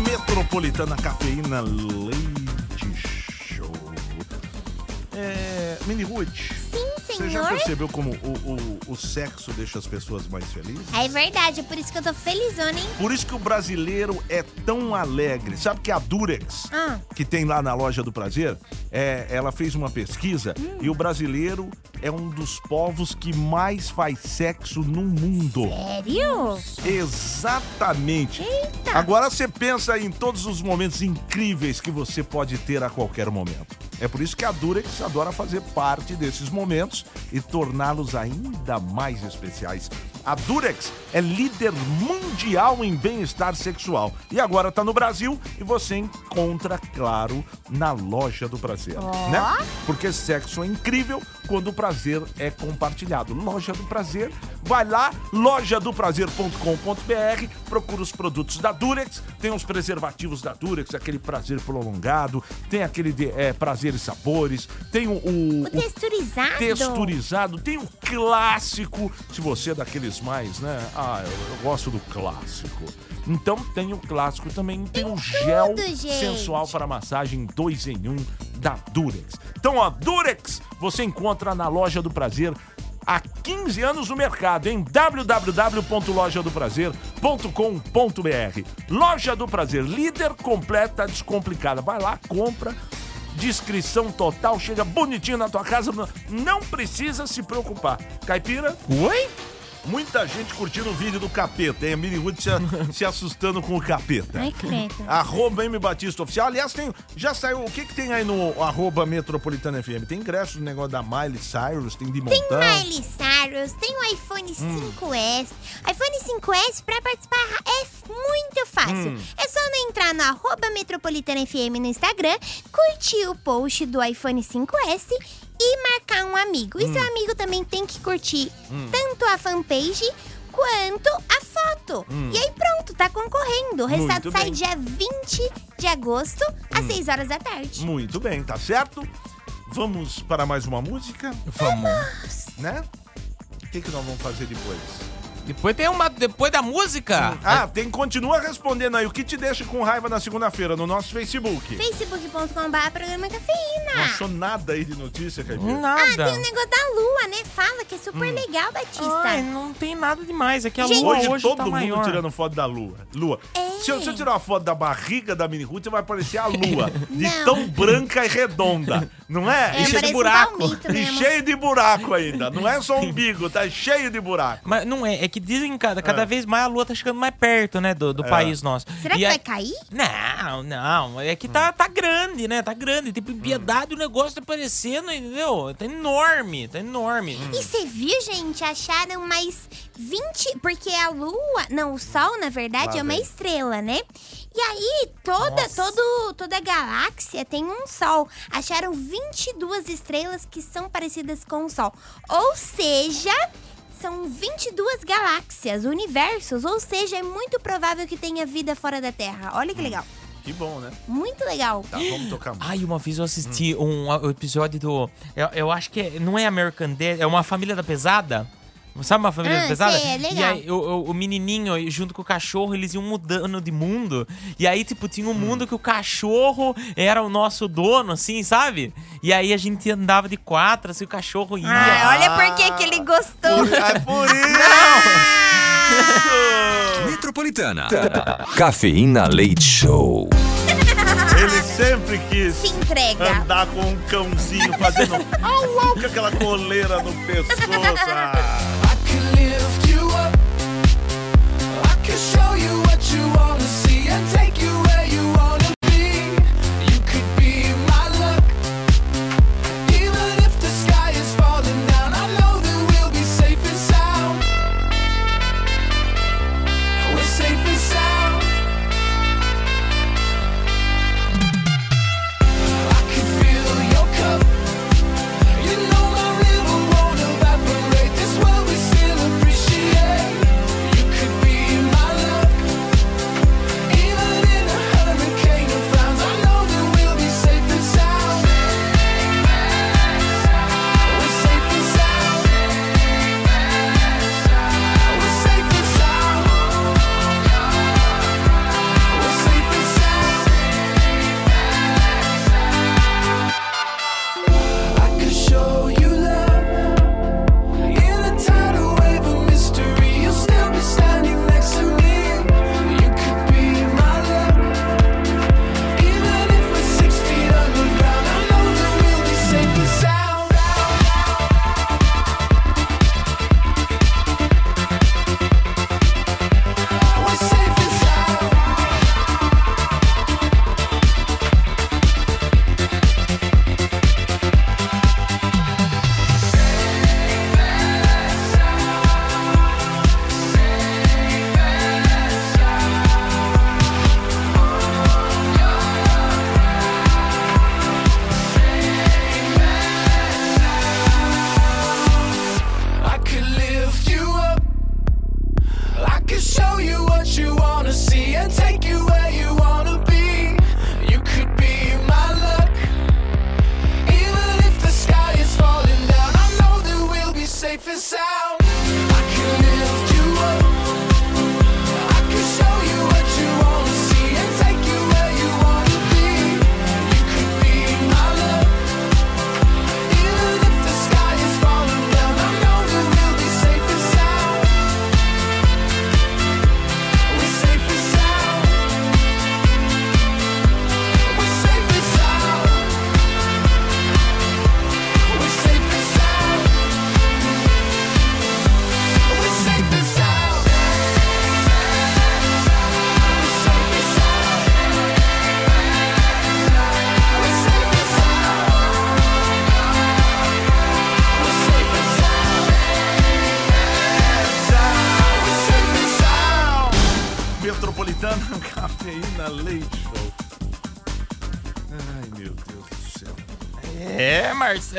Metropolitana Cafeína Leite. É, Mini Ruth. Sim, Você já percebeu como o, o, o sexo deixa as pessoas mais felizes? É verdade, é por isso que eu tô felizona, hein? Por isso que o brasileiro é tão alegre. Sabe que a Durex, Ah. que tem lá na loja do prazer, é, ela fez uma pesquisa Hum. e o brasileiro é um dos povos que mais faz sexo no mundo. Sério? Exatamente. Eita. Agora você pensa em todos os momentos incríveis que você pode ter a qualquer momento. É por isso que a Durex adora fazer parte desses momentos e torná-los ainda mais especiais. A Durex é líder mundial em bem-estar sexual e agora está no Brasil e você encontra, claro, na loja do prazer, né? Porque sexo é incrível quando o prazer é compartilhado. Loja do Prazer, vai lá, lojadoprazer.com.br, procura os produtos da Durex, tem os preservativos da Durex, aquele prazer prolongado, tem aquele de, é, prazer e sabores, tem o, o- O texturizado. texturizado, tem o clássico, se você é daqueles mais, né? Ah, eu, eu gosto do clássico. Então tem o clássico também, tem, o gel gente. sensual para massagem 2 em 1 um da Durex. Então, ó, Durex você encontra na loja do prazer há 15 anos no mercado em www.lojadoprazer.com.br. Loja do Prazer, líder completa descomplicada. Vai lá, compra. Descrição total, chega bonitinho na tua casa, não- não precisa se preocupar. Caipira? Oi? Muita gente curtindo o vídeo do capeta, hein? A Mini Wood se, se assustando com o capeta. Ai, credo. Arroba M Batista Oficial. Aliás, tem, já saiu. O que, que tem aí no arroba Metropolitana FM? Tem ingresso no negócio da Miley Cyrus, tem de Tem montão. Miley Cyrus, tem o iPhone Hum. 5S. iPhone 5S pra participar é muito fácil. Hum. É só não entrar no arroba Metropolitana FM no Instagram, curtir o post do iPhone 5S e marcar um amigo. E Hum. seu amigo também tem que curtir tanto a fanpage quanto a foto. Hum. E aí pronto, tá concorrendo. O resultado Muito sai bem. dia 20 de agosto, às 6 horas da tarde. Muito bem, tá certo? Vamos para mais uma música, Vamos. né? O que, que nós vamos fazer depois? Depois tem uma. Depois da música. Ah, tem continua respondendo aí o que te deixa com raiva na segunda-feira no nosso Facebook. facebook.com.br programa cafeína. Não achou nada aí de notícia, Caipira? Ah, Nada. tem o negócio da lua, né? Fala que é super Hum. legal, Batista. Ai, não tem nada demais. É que a Gente, lua Hoje, hoje todo tá mundo maior. tirando foto da lua. Lua. É. Se eu, se eu tirar uma foto da barriga da Mini Ruth, vai parecer a lua. de Não. tão branca e redonda. Não é? É, E cheio de parece um buraco. palmito E mesmo. cheio de buraco ainda. Não é só umbigo, tá cheio de buraco. Mas não é, é que dizem que cada, cada É. vez mais a lua tá chegando mais perto, né, do, do É. país nosso. Será E que aí- vai cair? Não, não. É que tá, tá grande, né? Tá grande. Tipo, em piedade o negócio tá parecendo, entendeu? Tá enorme, tá enorme. E você viu, gente? Acharam mais 20. Porque a lua. Não, o sol, na verdade, Lá é uma vem. estrela, né? E aí, toda, Nossa. todo, toda galáxia tem um sol. Acharam 22 estrelas que são parecidas com o sol. Ou seja. São 22 galáxias, universos, ou seja, é muito provável que tenha vida fora da Terra. Olha que legal. Que bom, né? Muito legal. Tá, vamos tocar música. Ai, uma vez eu assisti um a- episódio do. Eu, eu acho que é- não é American Dad, é uma família da pesada. Sabe uma família Ah, da pesada? sei, é legal. E aí o, o- o menininho, junto com o cachorro, eles iam mudando de mundo. E aí, tipo, tinha um mundo que o cachorro era o nosso dono, assim, sabe? E aí a gente andava de quatro, assim, o cachorro ia. Ah, olha por que que ele gostou. É por isso! Metropolitana. Cafeína Leite Show. Ele sempre quis Se entrega. andar com um cãozinho fazendo au au com aquela coleira no pescoço. Ah. I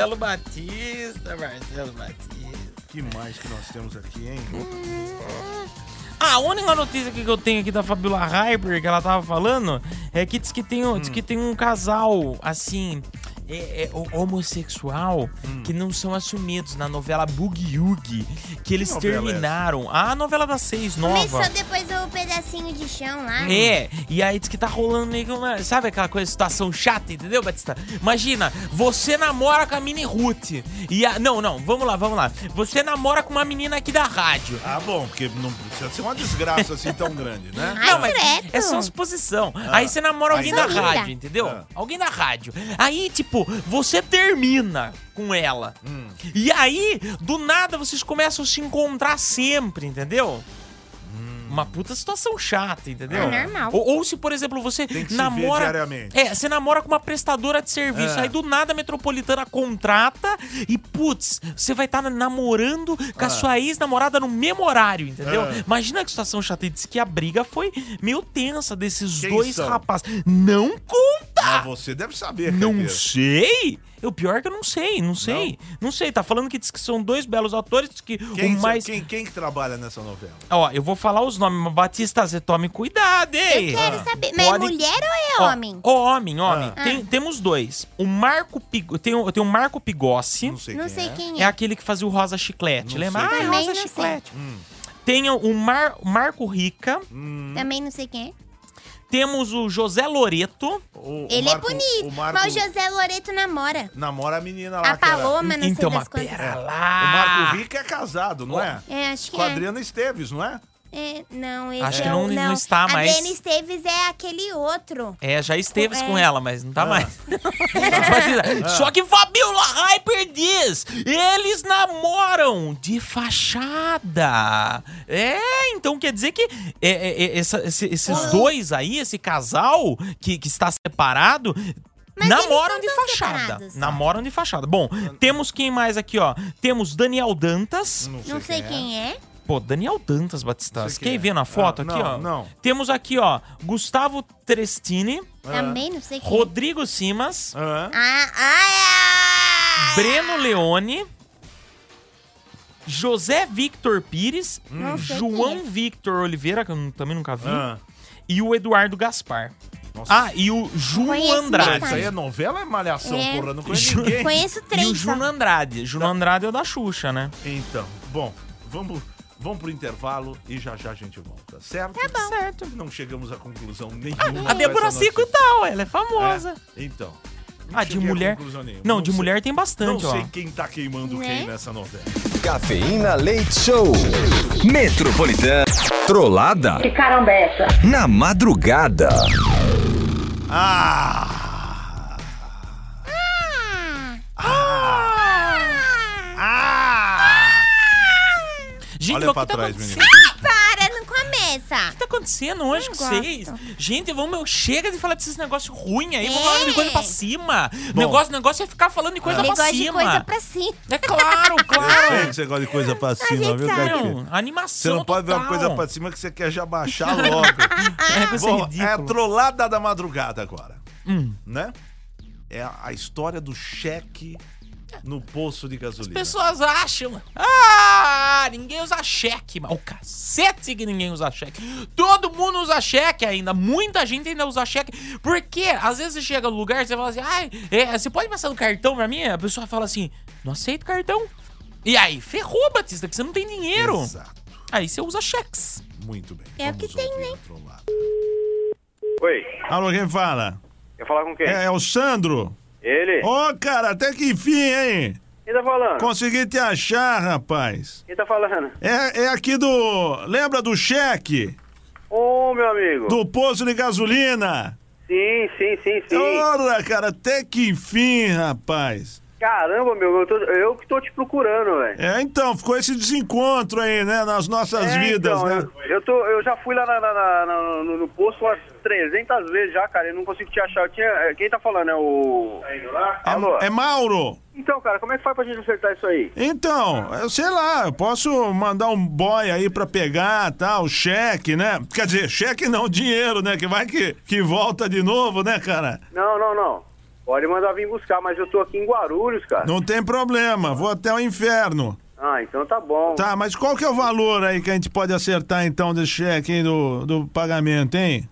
Marcelo Batista, Marcelo Batista. que mais que nós temos aqui, hein? Ah, a única notícia que eu tenho aqui da Fabiola Hyper, que ela tava falando, é que diz que tem, um- diz que tem um casal, assim, é, é, homossexual Hum. que não são assumidos na novela Boogie Woogie, que eles novela é essa? terminaram. A novela das seis, nova. Pedacinho de chão lá. É, e aí diz que tá rolando meio que uma. Sabe aquela coisa, situação chata, entendeu, Batista? Imagina, você namora com a Mini Ruth. E a, não, não, vamos lá, vamos lá. Você namora com uma menina aqui da rádio. Ah, bom, porque não precisa ser uma desgraça assim tão grande, né? Não, mas é só suposição. Ah. Aí você namora alguém da rádio, entendeu? Ah. Alguém da rádio. Aí, tipo, você termina com ela. Hum. E aí, do nada, vocês começam a se encontrar sempre, entendeu? Uma puta situação chata, entendeu? É normal. Ou, ou se, por exemplo, você Tem que se namora. ver diariamente. É, você namora com uma prestadora de serviço. É. Aí do nada a metropolitana contrata e, putz, você vai estar namorando com a Ah. sua ex-namorada no mesmo horário, entendeu? É. Imagina que situação chata. E disse que a briga foi meio tensa desses Quem dois são? rapazes. Não conta! Mas você deve saber, Não sei! O pior é que eu não sei, não sei. Não, sei, tá falando que diz que são dois belos atores, que Quem, o mais. quem, quem que trabalha nessa novela? Ó, eu vou falar os nomes, mas Batista, você tome cuidado, hein? Eu quero saber. Mas é mulher ou é homem? Ó, homem, homem. Ah. Tem- temos dois. O Marco Pigo, tem, o- tem o Marco Pigossi. Não sei Não sei quem É é. aquele que fazia o Rosa Chiclete, lembra? sei Ah, quem é. Rosa não. Chiclete. Tem o Mar, Marco Rica. Hum. Também não sei quem é. Temos o José Loreto. Ele é bonito. o Marco- Mas o José Loreto namora. Namora a menina lá. A Paloma, não Então, sei das quantas. pera O lá. Marco Rico é casado, não é? É, acho que Com a é. Adriana Esteves, não é? É, não, esse Acho é que o- não- não está mais. A Adriana Esteves é aquele outro. É, já esteves É. com ela, mas não tá Ah. mais. Batista, Só que Fabiola Hyper diz, eles namoram de fachada. É, então quer dizer que é, é, é, essa- esse- esses dois aí, esse casal que, que está separado, namoram de fachada. separados. Namoram de fachada. Bom, temos quem mais aqui, ó? Temos Daniel Dantas. Não sei quem é. Pô, Daniel Dantas, Batista. Você quem quer é. ver na foto Ah, aqui, não, ó? não. Temos aqui, ó, Gustavo Trestini. Também não sei quem é. Rodrigo Simas, Ah, ah, ah, Breno Leone, José Victor Pires, sei João quem é. Victor Oliveira, que eu também nunca vi, Ah. e o Eduardo Gaspar. Nossa. Ah, e o Juno Andrade. Isso aí é novela ou é malhação, É. porra? Não conheço ninguém. Conheço E três. o só. Juno Andrade. Juno Andrade é o da Xuxa, né? Então, bom, vamos, vamos pro intervalo e já já a gente volta, certo? Tá bom. Certo. Não chegamos a conclusão nenhuma. A Débora notícia. tal, ela é famosa. É, então. não Ah, de mulher. nenhuma. Não, de sei- mulher tem bastante, Não ó. sei quem tá queimando Né? quem nessa novela. Cafeína Leite Show. Metropolitana. Trollada Que caramba é essa? na madrugada. Ah! Ah! Gente, Olha o pra que tá trás, acontecendo? menino. Para, não começa. O que tá acontecendo hoje Não com vocês? Gente, vamos, chega de falar desses negócios ruins aí, vamos É. falar de coisa pra cima. O Bom. negócio, negócio é ficar falando de coisa Ele pra gosta de cima. coisa pra cima. É claro, Eu claro. sei que você gosta de coisa pra cima, viu. Caquinha? Não, Você animação não pode ver uma coisa pra cima que você quer já baixar logo. É coisa Bom, é a ridícula. trollada da madrugada agora. Hum. Né? É a a história do cheque no poço de gasolina. Pessoas acham. Ah, ninguém usa cheque. mas O cacete que ninguém usa cheque. Todo mundo usa cheque ainda. Muita gente ainda usa cheque. Porque às vezes você chega no lugar e você fala assim: ai, é, você pode passar no cartão pra mim? A pessoa fala assim: não aceito cartão. E aí, ferrou, Batista, que você não tem dinheiro. Exato. Aí você usa cheques. Muito bem. É o que tem, né? Oi, Alô, quem fala? quer falar com quem? É, é o Sandro. Ele? Ô, cara, até que enfim, hein? Quem tá falando? Consegui te achar, rapaz. Quem tá falando? É, é aqui do. Lembra do cheque? Ô, meu amigo. Do posto de gasolina? Sim, sim, sim, sim. Ora, cara, até que enfim, rapaz. Caramba, meu, eu, tô- eu que tô te procurando, velho. É, então, ficou esse desencontro aí, né, nas nossas É, vidas, então, né? Eu, eu tô, eu já fui lá na- na- na- no, no posto umas 300 vezes já, cara, eu não consigo te achar. Eu tinha, é, quem tá falando? É o... Alô? É, é Mauro. Então, cara, como é que faz pra gente acertar isso aí? Então, eu sei lá, eu posso mandar um boy aí pra pegar, tal, cheque, né? Quer dizer, cheque não, dinheiro, né? Que vai que, que volta de novo, né, cara? Não, não, não. Pode mandar vir buscar, mas eu tô aqui em Guarulhos, cara. Não tem problema, vou até o inferno. Ah, então tá bom. Tá, mas qual que é o valor aí que a gente pode acertar então desse cheque aí do, do pagamento, hein?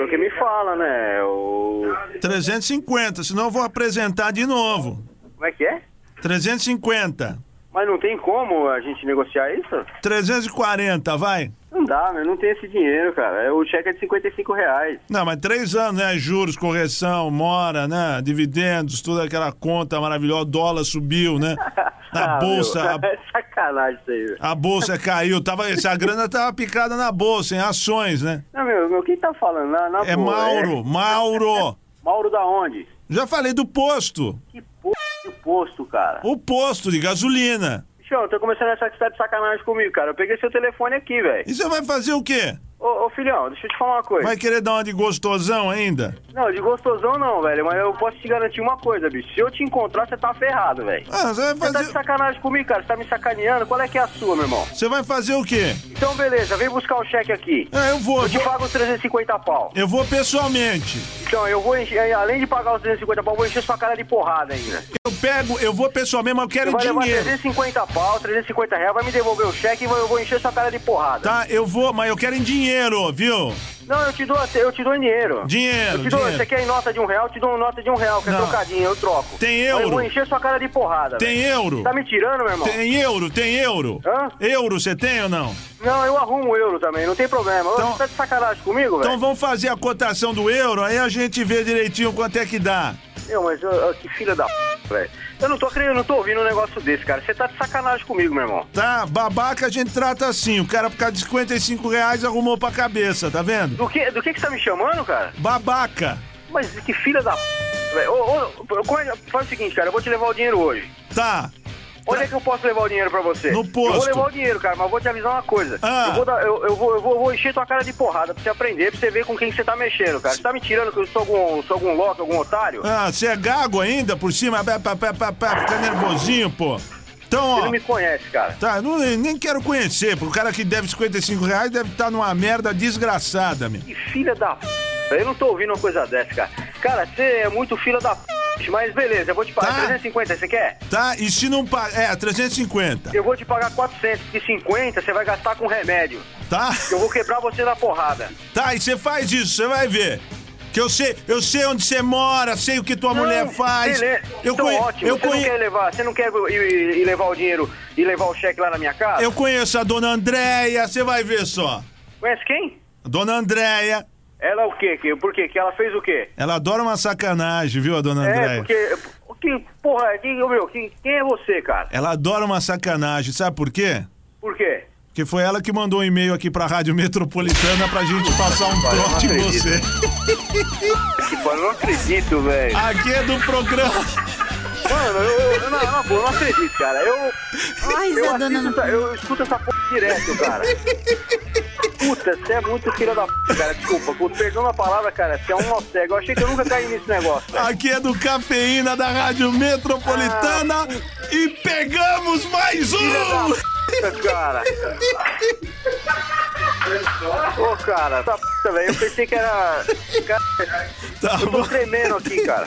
O senhor que me fala, né? O... 350, senão eu vou apresentar de novo. Como é que é? 350. Mas não tem como a gente negociar isso? 340, vai. Não dá, meu, não tem esse dinheiro, cara. É, O cheque é de 55 reais. Não, mas três anos, né? Juros, correção, mora, né? Dividendos, toda aquela conta maravilhosa, dólar subiu, né? Na Ah, bolsa, meu, a, É sacanagem isso aí, velho. a bolsa caiu, tava, essa grana tava picada na bolsa, em ações, né? Não, meu, meu, quem tá falando? Na, na É boa, Mauro, Mauro. Mauro da onde? Já falei do posto. Que porra de posto, cara? O posto de gasolina. Bichão, tô começando a achar que tá de sacanagem comigo, cara. Eu peguei seu telefone aqui, velho. E você vai fazer o quê? Ô, ô, filhão, deixa eu te falar uma coisa. Vai querer dar uma de gostosão ainda? Não, de gostosão não, velho. Mas eu posso te garantir uma coisa, bicho. Se eu te encontrar, você tá ferrado, velho. Ah, você vai Você tá fazer. de sacanagem comigo, cara. Você tá me sacaneando. Qual é que é a sua, meu irmão? Você vai fazer o quê? Então, beleza. Vem buscar o cheque aqui. É, eu vou. Eu te pago os 350 pau. Eu vou pessoalmente. Então, eu vou encher... Além de pagar os 350 pau, eu vou encher sua cara de porrada ainda. Eu pego, eu vou pessoalmente, mas eu quero Você vai dinheiro. 350 pau, 350 reais, vai me devolver o cheque e eu vou encher sua cara de porrada. Tá, eu vou, mas eu quero em dinheiro, viu? Não, eu te dou, eu te dou em dinheiro. Dinheiro, Eu te dou, dinheiro. você quer em nota de um real, eu te dou nota de um real, que é Não. trocadinho, eu troco. Tem euro. Eu vou encher sua cara de porrada. Tem velho. euro. Tá me tirando, meu irmão? Tem euro, tem euro. Hã? Euro, você tem ou não? Não, eu arrumo euro também, não tem problema. Então- Você tá de sacanagem comigo, velho? Então vamos fazer a cotação do euro, aí a gente vê direitinho quanto é que dá. Meu, mas que filha da p, velho. Eu não tô eu não tô ouvindo um negócio desse, cara. Você tá de sacanagem comigo, meu irmão. Tá, babaca a gente trata assim. O cara por causa de 55 reais arrumou pra cabeça, tá vendo? Do que, do que que você tá me chamando, cara? Babaca. Mas que filha da p, velho. Ô, ô, como é- faz o seguinte, cara, eu vou te levar o dinheiro hoje. Tá. Onde é que eu posso levar o dinheiro pra você? No Eu vou posto. levar o dinheiro, cara, mas vou te avisar uma coisa. Ah. Eu, vou dar- eu- eu vou, eu vou- eu vou encher tua cara de porrada pra você aprender, pra você ver com quem você tá mexendo, cara. Você tá me tirando que eu sou algum, sou algum louco, algum otário? Ah, você é gago ainda por cima? Pé, pé, pé, pé, pé, Fica nervosinho, pô. Então, Você ó. não me conhece, cara. Tá, eu não, nem quero conhecer, porque o cara que deve 55 reais deve estar numa merda desgraçada, meu. Que filha da p. Eu não tô ouvindo uma coisa dessa, cara. Cara, você é muito filha da p. Mas beleza, eu vou te pagar Tá. 350, você quer? Tá, e se não paga. É, 350. Eu vou te pagar 400, porque 50 você vai gastar com remédio. Tá? Eu vou quebrar você na porrada. Tá, e você faz isso, você vai ver. Que eu sei, eu sei onde você mora, sei o que tua mulher faz. Beleza. Eu então, conhe- ótimo. eu você conhe- não quer levar, você não quer ir, ir- levar o dinheiro e levar o cheque lá na minha casa? Eu conheço a dona Andréia, você vai ver só. Conhece quem? Dona Andréia, Ela o quê? Que- Por quê? Que ela fez o quê? ela adora uma sacanagem, viu, a dona É, Andréia? porque... Que, porra, quem, meu, quem, quem é você, cara? Ela adora uma sacanagem, sabe por quê? Por quê? Porque foi ela que mandou um e-mail aqui pra Rádio Metropolitana pra gente passar um Olha, eu não trote em acredito. você. Tipo, eu não acredito, velho. Aqui é do programa. Mano, eu, eu, eu, não, não, eu não acredito, cara. Eu, Ai, eu, assisto essa- eu escuto essa porra direto, cara. Puta, você é muito filho da p, cara. Desculpa, com perdão a palavra, cara. Você é um cego. Eu achei que eu nunca caí nesse negócio. velho. Aqui é do Cafeína da Rádio Metropolitana e pegamos mais um! Cara. Ô, cara, essa puta, velho. Eu pensei que era. Cara, Tá eu tô bom. tremendo aqui, cara.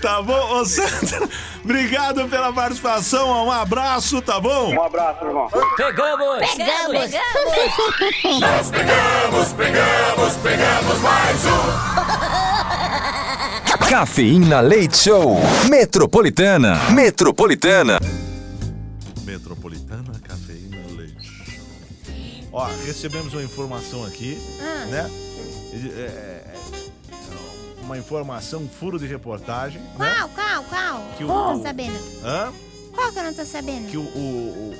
Tá bom, ô Sandro? Obrigado pela participação, um abraço, tá bom? Um abraço, irmão. Pegamos! Pegamos! Nós pegamos, pegamos, pegamos mais um. Cafeína Leite Show. Metropolitana. Metropolitana. Metropolitana Ó, recebemos uma informação aqui, Ah. né? É, é, uma informação, um furo de reportagem, né? Qual, qual, qual? Que o- Não tô sabendo. Hã? Qual que eu não tô sabendo? Que o, o,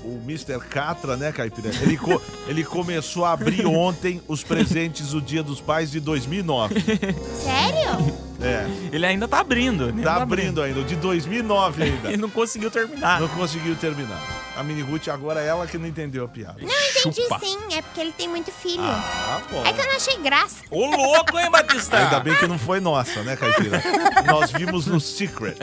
o, o Mr. Catra, né, Caipira? Ele, co- ele começou a abrir ontem os presentes do Dia dos Pais de 2009. Sério? É. Ele ainda tá abrindo. ele Tá ainda abrindo ainda, o de 2009 ainda. Ele não conseguiu terminar. Não conseguiu terminar. A Mini Ruth agora é ela que não entendeu a piada. Não, entendi sim. É porque ele tem muito filho. Ah, bom. É que eu não achei graça. Ô, louco, hein, Batista? Ainda bem que não foi nossa, né, Caipira? Nós vimos no Secret.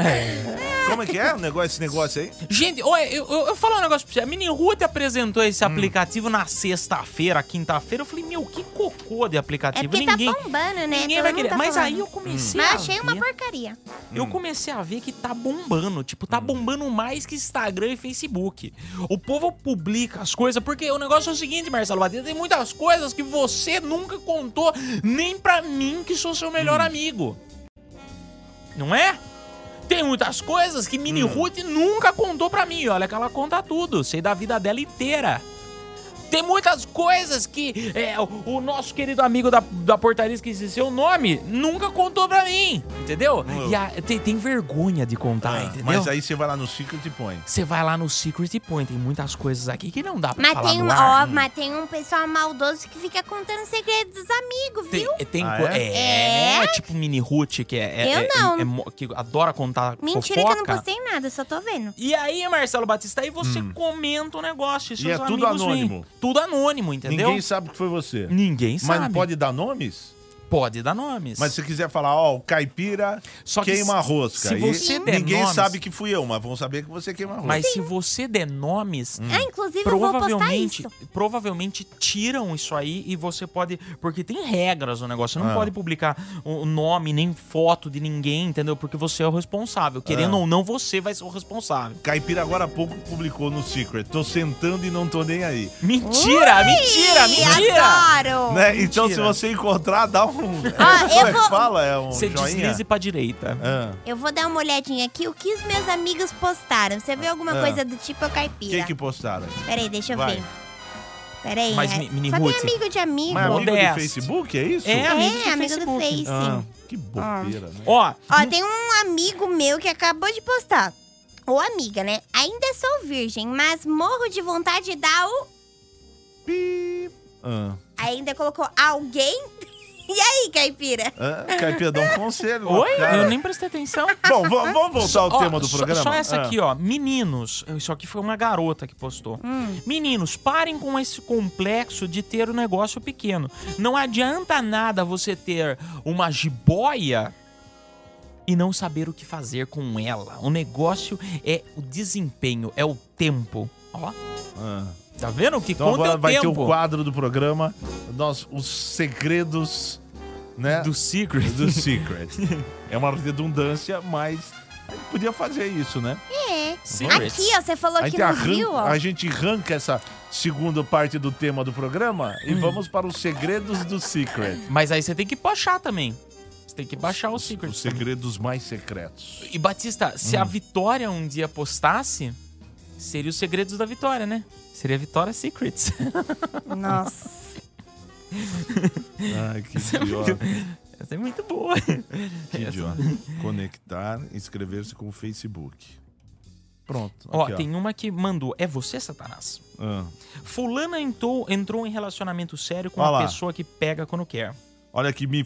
Como é que é o negócio, esse negócio aí? Gente, olha, eu, eu, eu vou falar um negócio pra você. A Mini Ruth apresentou esse Hum. aplicativo na sexta-feira, quinta-feira. Eu falei, meu, que cocô de É aplicativo. porque ninguém, tá bombando, né? ninguém Todo vai querer. tá Mas falando. aí eu comecei Mas a achei uma ver. porcaria. eu Hum. comecei a ver que tá bombando. Tipo, tá bombando mais que Instagram e Facebook. O povo publica as coisas, porque o negócio é o seguinte, Marcelo Batista, tem muitas coisas que você nunca contou, nem pra mim, que sou seu Hum. melhor amigo. Não é? Tem muitas coisas que Mini Hum. Ruth nunca contou pra mim. Olha que ela conta tudo. Sei da vida dela inteira. Tem muitas coisas que é, o, o nosso querido amigo da, da portaria, esqueci seu nome, nunca contou pra mim. Entendeu? Hum. E a- tem, tem vergonha de contar, entendeu? Mas aí você vai lá no Secret e põe. Você vai lá no Secret e põe. Tem muitas coisas aqui que não dá pra Mas falar tem, no um, ar. ó, mas tem um pessoal maldoso que fica contando segredos dos amigos, Tem, viu? tem Ah, co- é? é? tipo Mini Ruth, que é, é- Eu é- não. é que adora contar Mentira fofoca. que eu não postei nada, só tô vendo. E aí, Marcelo Batista, aí você comenta o negócio. E, Hum. E é tudo amigos veem. Tudo anônimo, entendeu? Ninguém sabe que foi você. Ninguém Mas sabe. não pode dar nomes? Pode dar nomes. Mas se quiser falar, ó, o caipira Só que queima se- rosca. se você der ninguém nomes- sabe que fui eu, mas vão saber que você queima rosca. Mas se você der nomes, Ah, inclusive eu vou provavelmente, isso. provavelmente tiram isso aí e você pode, porque tem regras no negócio, você não Ah. pode publicar o nome nem foto de ninguém, entendeu? Porque você é o responsável. Querendo Ah. ou não, você vai ser o responsável. Caipira agora há pouco publicou no Secret. Tô sentando e não tô nem aí. Mentira, mentira, mentira. Adoro! Né? Então, se Mentira. você encontrar, dá um. Ó, Como é eu vou- que fala? É um Você joinha? deslize pra direita. Ah. Eu vou dar uma olhadinha aqui o que os meus amigos postaram. Você vê alguma Ah. coisa do tipo eu caipira? Quem que postaram? Peraí, deixa eu Vai. ver. Peraí. Mas, é- Mi- Mini Só Ruth, tem amigo de amigo. Mas amigo do Modesto. Facebook, é isso? É, É, amigo do amigo do Facebook. Face. Ah, que bobeira, né? Ó, Ó, tem um amigo meu que acabou de postar. Ou amiga, né? Ainda sou virgem, mas morro de vontade de dar o. Ah. Ainda colocou alguém. E aí, caipira? Ah, Caipira, dá um conselho. Oi? cara. Eu nem prestei atenção. Bom, va- vamos voltar ao Ó, tema do só- programa? Só essa Ah. aqui, ó. Meninos. Isso aqui foi uma garota que postou. Hum. Meninos, parem com esse complexo de ter um negócio pequeno. Não adianta nada você ter uma jiboia e não saber o que fazer com ela. O negócio é o desempenho, é o tempo. Ó, Ah. Tá vendo? O que Então conta é agora o vai ter tempo. o quadro do programa, nós, os segredos, né? Do Secret. Do Secret. é uma redundância, mas podia fazer isso, né? É. Secrets. Aqui, ó, você falou que não viu, ó. a gente arranca essa segunda parte do tema do programa e vamos para os segredos do Secret. Mas aí você tem que baixar também. Você tem que baixar o Secret. Os segredos mais secretos. E Batista, se a Hum. Vitória um dia postasse, seria os segredos da Vitória, né? Seria Vitória Secrets. Nossa. Ai, que Essa é idiota. muito- Essa é muito boa. Que Essa- idiota. Conectar, inscrever-se com o Facebook. Pronto. Ó, aqui, tem uma que mandou. É você, Satanás? Ah. Fulana entrou, entrou em relacionamento sério com Olha uma lá. pessoa que pega quando quer. Olha aqui, me,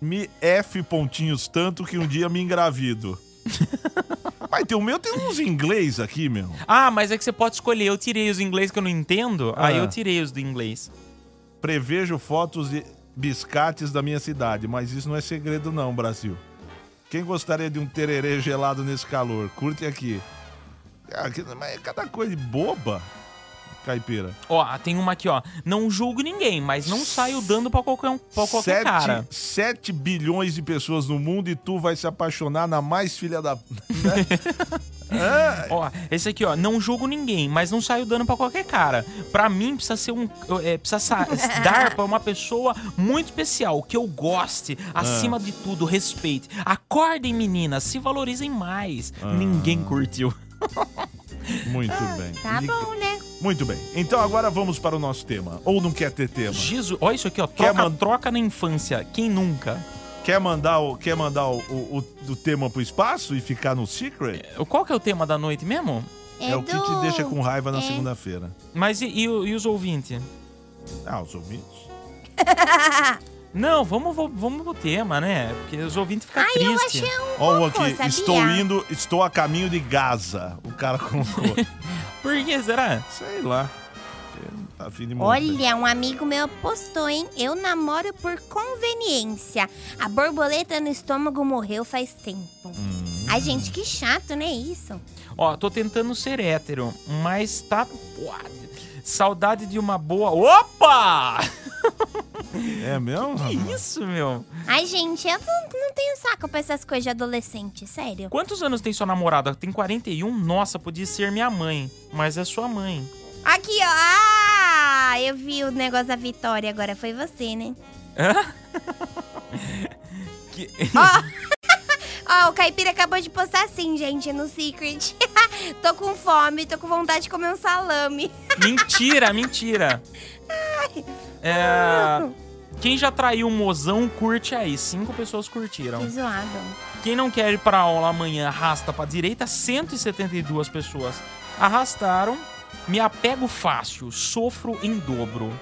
me F pontinhos tanto que um dia me engravido. Mas tem o meu tem uns inglês aqui, meu. Ah, mas é que você pode escolher. Eu tirei os inglês que eu não entendo, aí Ah. eu tirei os do inglês. Prevejo fotos de biscates da minha cidade, mas isso não é segredo não, Brasil. Quem gostaria de um tererê gelado nesse calor? Curte aqui. Ah, que- mas é cada coisa boba, caipira. Ó, tem uma aqui, ó. Não julgo ninguém, mas não saio dando pra qualquer, um, pra qualquer cara. 7 bilhões de pessoas no mundo e tu vai se apaixonar na mais filha da... É. Ó, esse aqui, ó, não julgo ninguém, mas não saio dando pra qualquer cara. Pra mim, precisa ser um. É, precisa sa- dar pra uma pessoa muito especial, que eu goste, acima de tudo, respeite. Acordem, meninas, se valorizem mais. Ah. Ninguém curtiu. Muito bem. Tá bom, né? Muito bem. Então agora vamos para o nosso tema. Ou não quer ter tema? Jesus, olha isso aqui, ó. Quer Troca, man- troca na infância. Quem nunca? Quer mandar o, quer mandar o, o, o- o tema pro espaço e ficar no secret? Qual que é o tema da noite mesmo? É, o que te deixa com raiva na é. segunda-feira. Mas e, e o- e os ouvintes? Ah, os ouvintes. Não, vamos, vamos pro tema, né? Porque os ouvintes ficam Ai, eu tristes. achei um aqui. sabia? Estou indo, estou a caminho de Gaza. O cara colocou. Por que será? Sei lá. Tá afim de morrer. Olha, um amigo meu postou, hein? Eu namoro por conveniência. A borboleta no estômago morreu faz tempo. Hum. Ai, gente, que chato, né? Isso. Ó, tô tentando ser hétero, mas tá. Saudade de uma boa. Opa! É mesmo? Que isso, meu? Ai, gente, eu não, não tenho saco pra essas coisas de adolescente, sério. Quantos anos tem sua namorada? Tem 41? Nossa, podia ser minha mãe. Mas é sua mãe. Aqui, ó. Ah, eu vi o negócio da Vitória agora. Foi você, né? Hã? Que- Ó, o Caipira acabou de postar assim, gente, no Secret. tô com fome, tô com vontade de comer um salame. mentira, mentira. É, quem já traiu um mozão, curte aí. Cinco pessoas curtiram. Que zoado. Quem não quer ir pra aula amanhã, arrasta pra direita. 172 pessoas arrastaram. Me apego fácil, sofro em dobro.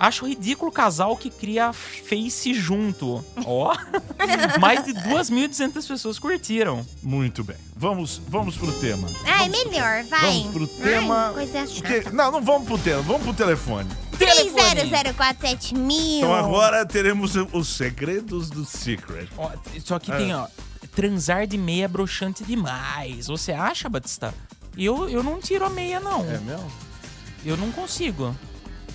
Acho ridículo o casal que cria face junto. Ó, mais de 2.200 pessoas curtiram. Muito bem. Vamos, vamos pro tema. Ai, melhor, vai. Vamos pro tema. Ai, coisa chata. quê? Não, não vamos pro tema, vamos pro telefone. 30047000. Então agora teremos os segredos do Secret. Ó, só que É. tem, ó, transar de meia é broxante demais. Você acha, Batista? Eu, eu não tiro a meia, não. É mesmo? Eu não consigo.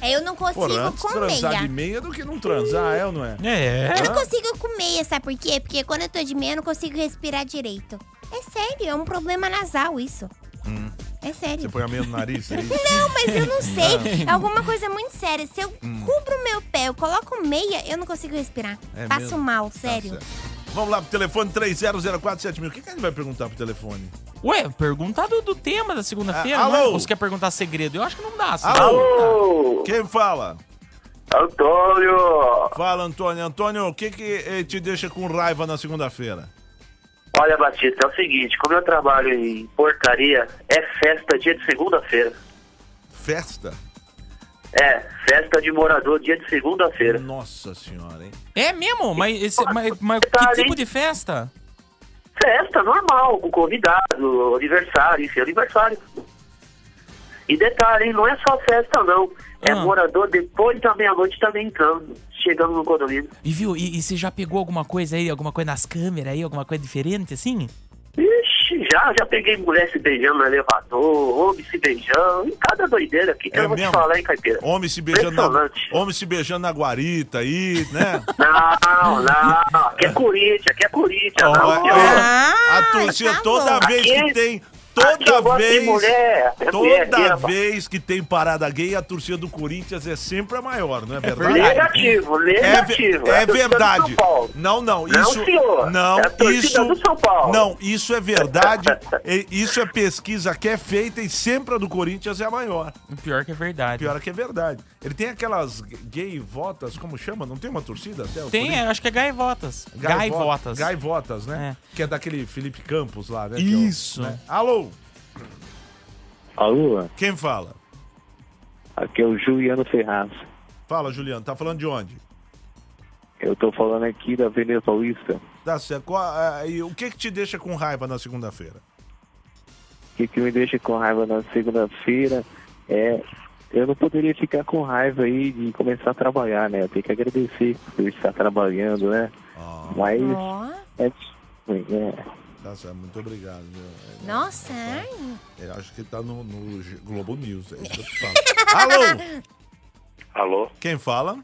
É, Eu não consigo Por antes com transar meia. de meia do que não transar, é ou não é? É. Eu não consigo com meia, sabe por quê? Porque quando eu tô de meia, eu não consigo respirar direito. É sério, é um problema nasal isso. Hum. É sério. Você põe a meia no nariz? É isso? Não, mas eu não sei. É alguma coisa muito séria. Se eu Hum. cubro o meu pé, eu coloco meia, eu não consigo respirar. É Passo mesmo? mal, Tá sério. certo. Vamos lá pro telefone 30047000. O que, que a gente vai perguntar pro telefone? Ué, perguntar do, do tema da segunda-feira, Ah, não é? alô? Ou você quer perguntar segredo? Eu acho que não dá. assim. Alô? Quem fala? Antônio! Fala, Antônio. Antônio, o que, que te deixa com raiva na segunda-feira? Olha, Batista, é o seguinte, como eu trabalho em porcaria, é festa dia de segunda-feira. Festa? É, festa de morador dia de segunda-feira. Nossa senhora, hein? É mesmo? Mas, esse, mas, mas Tá que tipo de festa? Festa normal, com convidado, aniversário, enfim, aniversário. E detalhe, hein, não é só festa não. É Ah. morador depois da meia-noite também entrando, chegando no condomínio. E viu, e, e você já pegou alguma coisa aí, alguma coisa nas câmeras aí, alguma coisa diferente assim? Ixi, já, já peguei mulher se beijando no elevador, homem se beijando, e cada doideira aqui que É eu vou mesmo? te falar, hein, Caipira? Homem se beijando na, homem se beijando na guarita aí, né? Não, não, aqui é Corinthians, aqui é Corinthians. Ó, não, é, a torcida toda vez que Aqui- tem. Toda vez. mulher, é toda vez que tem parada gay, a torcida do Corinthians é sempre a maior, não é verdade? Negativo, negativo. É, É a é do verdade. Não, não, Não, isso. senhor. Não, É a torcida isso. do São Paulo. Não, isso é verdade. isso é pesquisa que é feita e sempre a do Corinthians é a maior. Pior que é verdade. Pior que é verdade. Ele tem aquelas gay votas, como chama? Não tem uma torcida até? o Tem, é, acho que é gaivotas. Gaivo- Gaivotas. Gaivotas, né? Que é daquele Felipe Campos lá, né? que é o- Isso. né? Alô? Alô, Quem fala? aqui é o Juliano Ferraz. Fala, Juliano. Tá falando de onde? Eu tô falando aqui da Avenida Paulista. Tá certo. Qual- ah, e o que que te deixa com raiva na segunda-feira? O que, que me deixa com raiva na segunda-feira é. Eu não poderia ficar com raiva aí de começar a trabalhar, né? Eu tenho que agradecer por estar trabalhando, né? Mas. É, é, Tá certo, muito obrigado. viu? Nossa, ai. Eu acho que tá no, no Globo News. É isso que eu falo. Alô? Alô? Quem fala?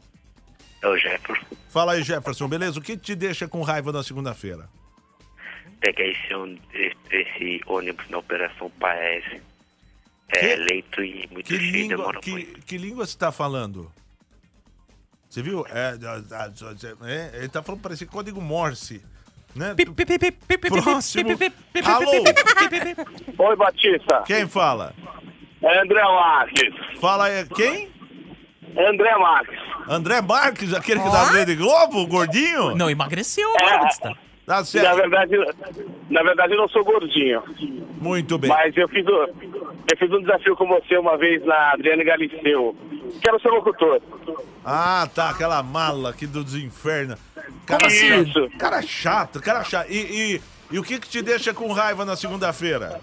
É o Jefferson. Fala aí, Jefferson, beleza? O que te deixa com raiva na segunda-feira? Pegar esse, ônibus- esse ônibus na Operação Paese. É leito e muito Que cheio, língua, demora que, muito. que língua você tá falando? Você viu? É, é, é, ele tá falando parecia código Morse. Né? Próximo. Alô? Oi, Batista. Quem fala? É André Marques. Fala aí, quem? É André Marques. André Marques, aquele que dá na Rede Globo, gordinho? Não, emagreceu É. agora, Batista. Tá Na certo. verdade, na verdade, eu não sou gordinho. Muito bem. Mas eu fiz, o- eu fiz um desafio com você uma vez na Adriane Galisteu. Quero ser locutor. Ah, tá, aquela mala aqui dos infernos. Cara, Isso. cara chato, cara chato. E, e, e o que que te deixa com raiva na segunda-feira?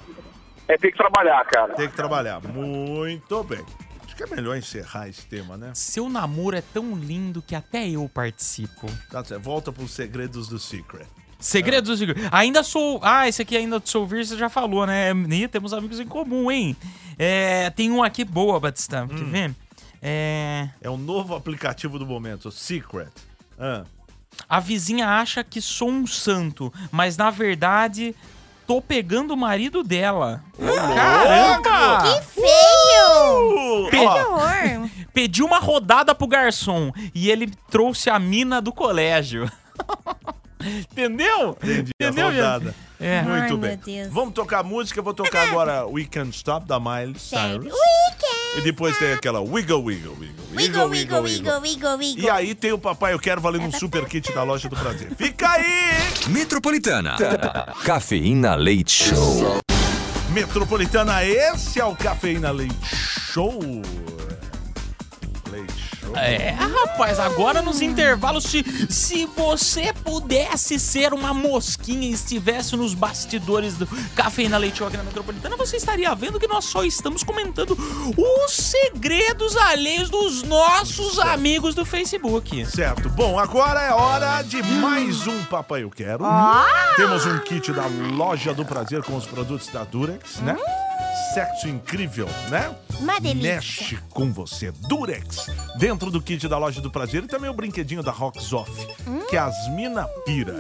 É ter que trabalhar, cara. Tem que trabalhar. Muito bem. Acho que é melhor encerrar esse tema, né? Seu namoro é tão lindo que até eu participo. Tá certo. Volta pros segredos do Secret. Segredos do Segredo. Ainda sou. Ah, esse aqui ainda sou ouvir, você já falou, né? Ih, temos amigos em comum, hein? É, tem um aqui boa, Batista. Quer ver? É. É o novo aplicativo do momento, o Secret. Ah. A vizinha acha que sou um santo, mas na verdade tô pegando o marido dela. Caramba! Que feio! Uh! Que Ó, horror! Pedi uma rodada pro garçom e ele trouxe a mina do colégio. Entendeu? Entendi Entendeu, a rodada. É. Muito Ai, bem. Vamos tocar música. Eu vou tocar agora We Can't Stop, da Miley Sério. Cyrus. E depois tem aquela Wiggle, Wiggle, Wiggle. Wiggle, wiggle, wiggle, wiggle, wiggle. E aí tem o Papai Eu Quero valendo um super kit da loja do prazer. Fica aí! Metropolitana. Cafeína Leite Show. Metropolitana, esse é o Cafeína Leite Show. Leite. É, rapaz, agora nos intervalos, se, se você pudesse ser uma mosquinha e estivesse nos bastidores do Cafeína Leite Show aqui na Metropolitana, você estaria vendo que nós só estamos comentando os segredos alheios dos nossos amigos do Facebook. Certo. Bom, agora é hora de mais um Papai Eu Quero. Temos um kit da Loja do Prazer com os produtos da Durex, né? Sexo incrível, né? Uma delícia. Mexe com você. Durex. Dentro do kit da Loja do Prazer e também o brinquedinho da Rocks Off, que é as mina pira.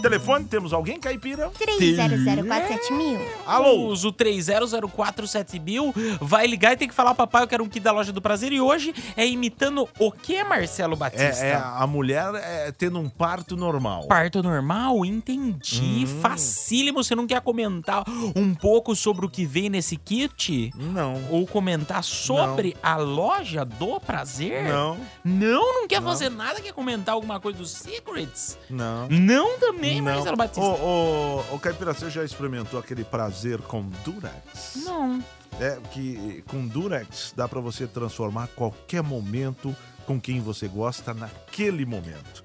Telefone, temos alguém, Caipira? 30047000. mil. Alô? Usa o 30047000 mil, vai ligar e tem que falar, papai, eu quero um kit da loja do prazer. E hoje é imitando o que, Marcelo Batista? É, é a mulher é, tendo um parto normal. Parto normal? Entendi. Hum. Facílimo. Você não quer comentar um pouco sobre o que vem nesse kit? Não. Ou comentar sobre a loja do prazer? Não. Não? Não quer Não. fazer nada? Quer comentar alguma coisa dos Secrets? Não. Não também, Não. Marcelo Batista? Ô, ô, ô, Caipira, você já experimentou aquele prazer com Durex? Não. É que com Durex dá pra você transformar qualquer momento com quem você gosta naquele momento.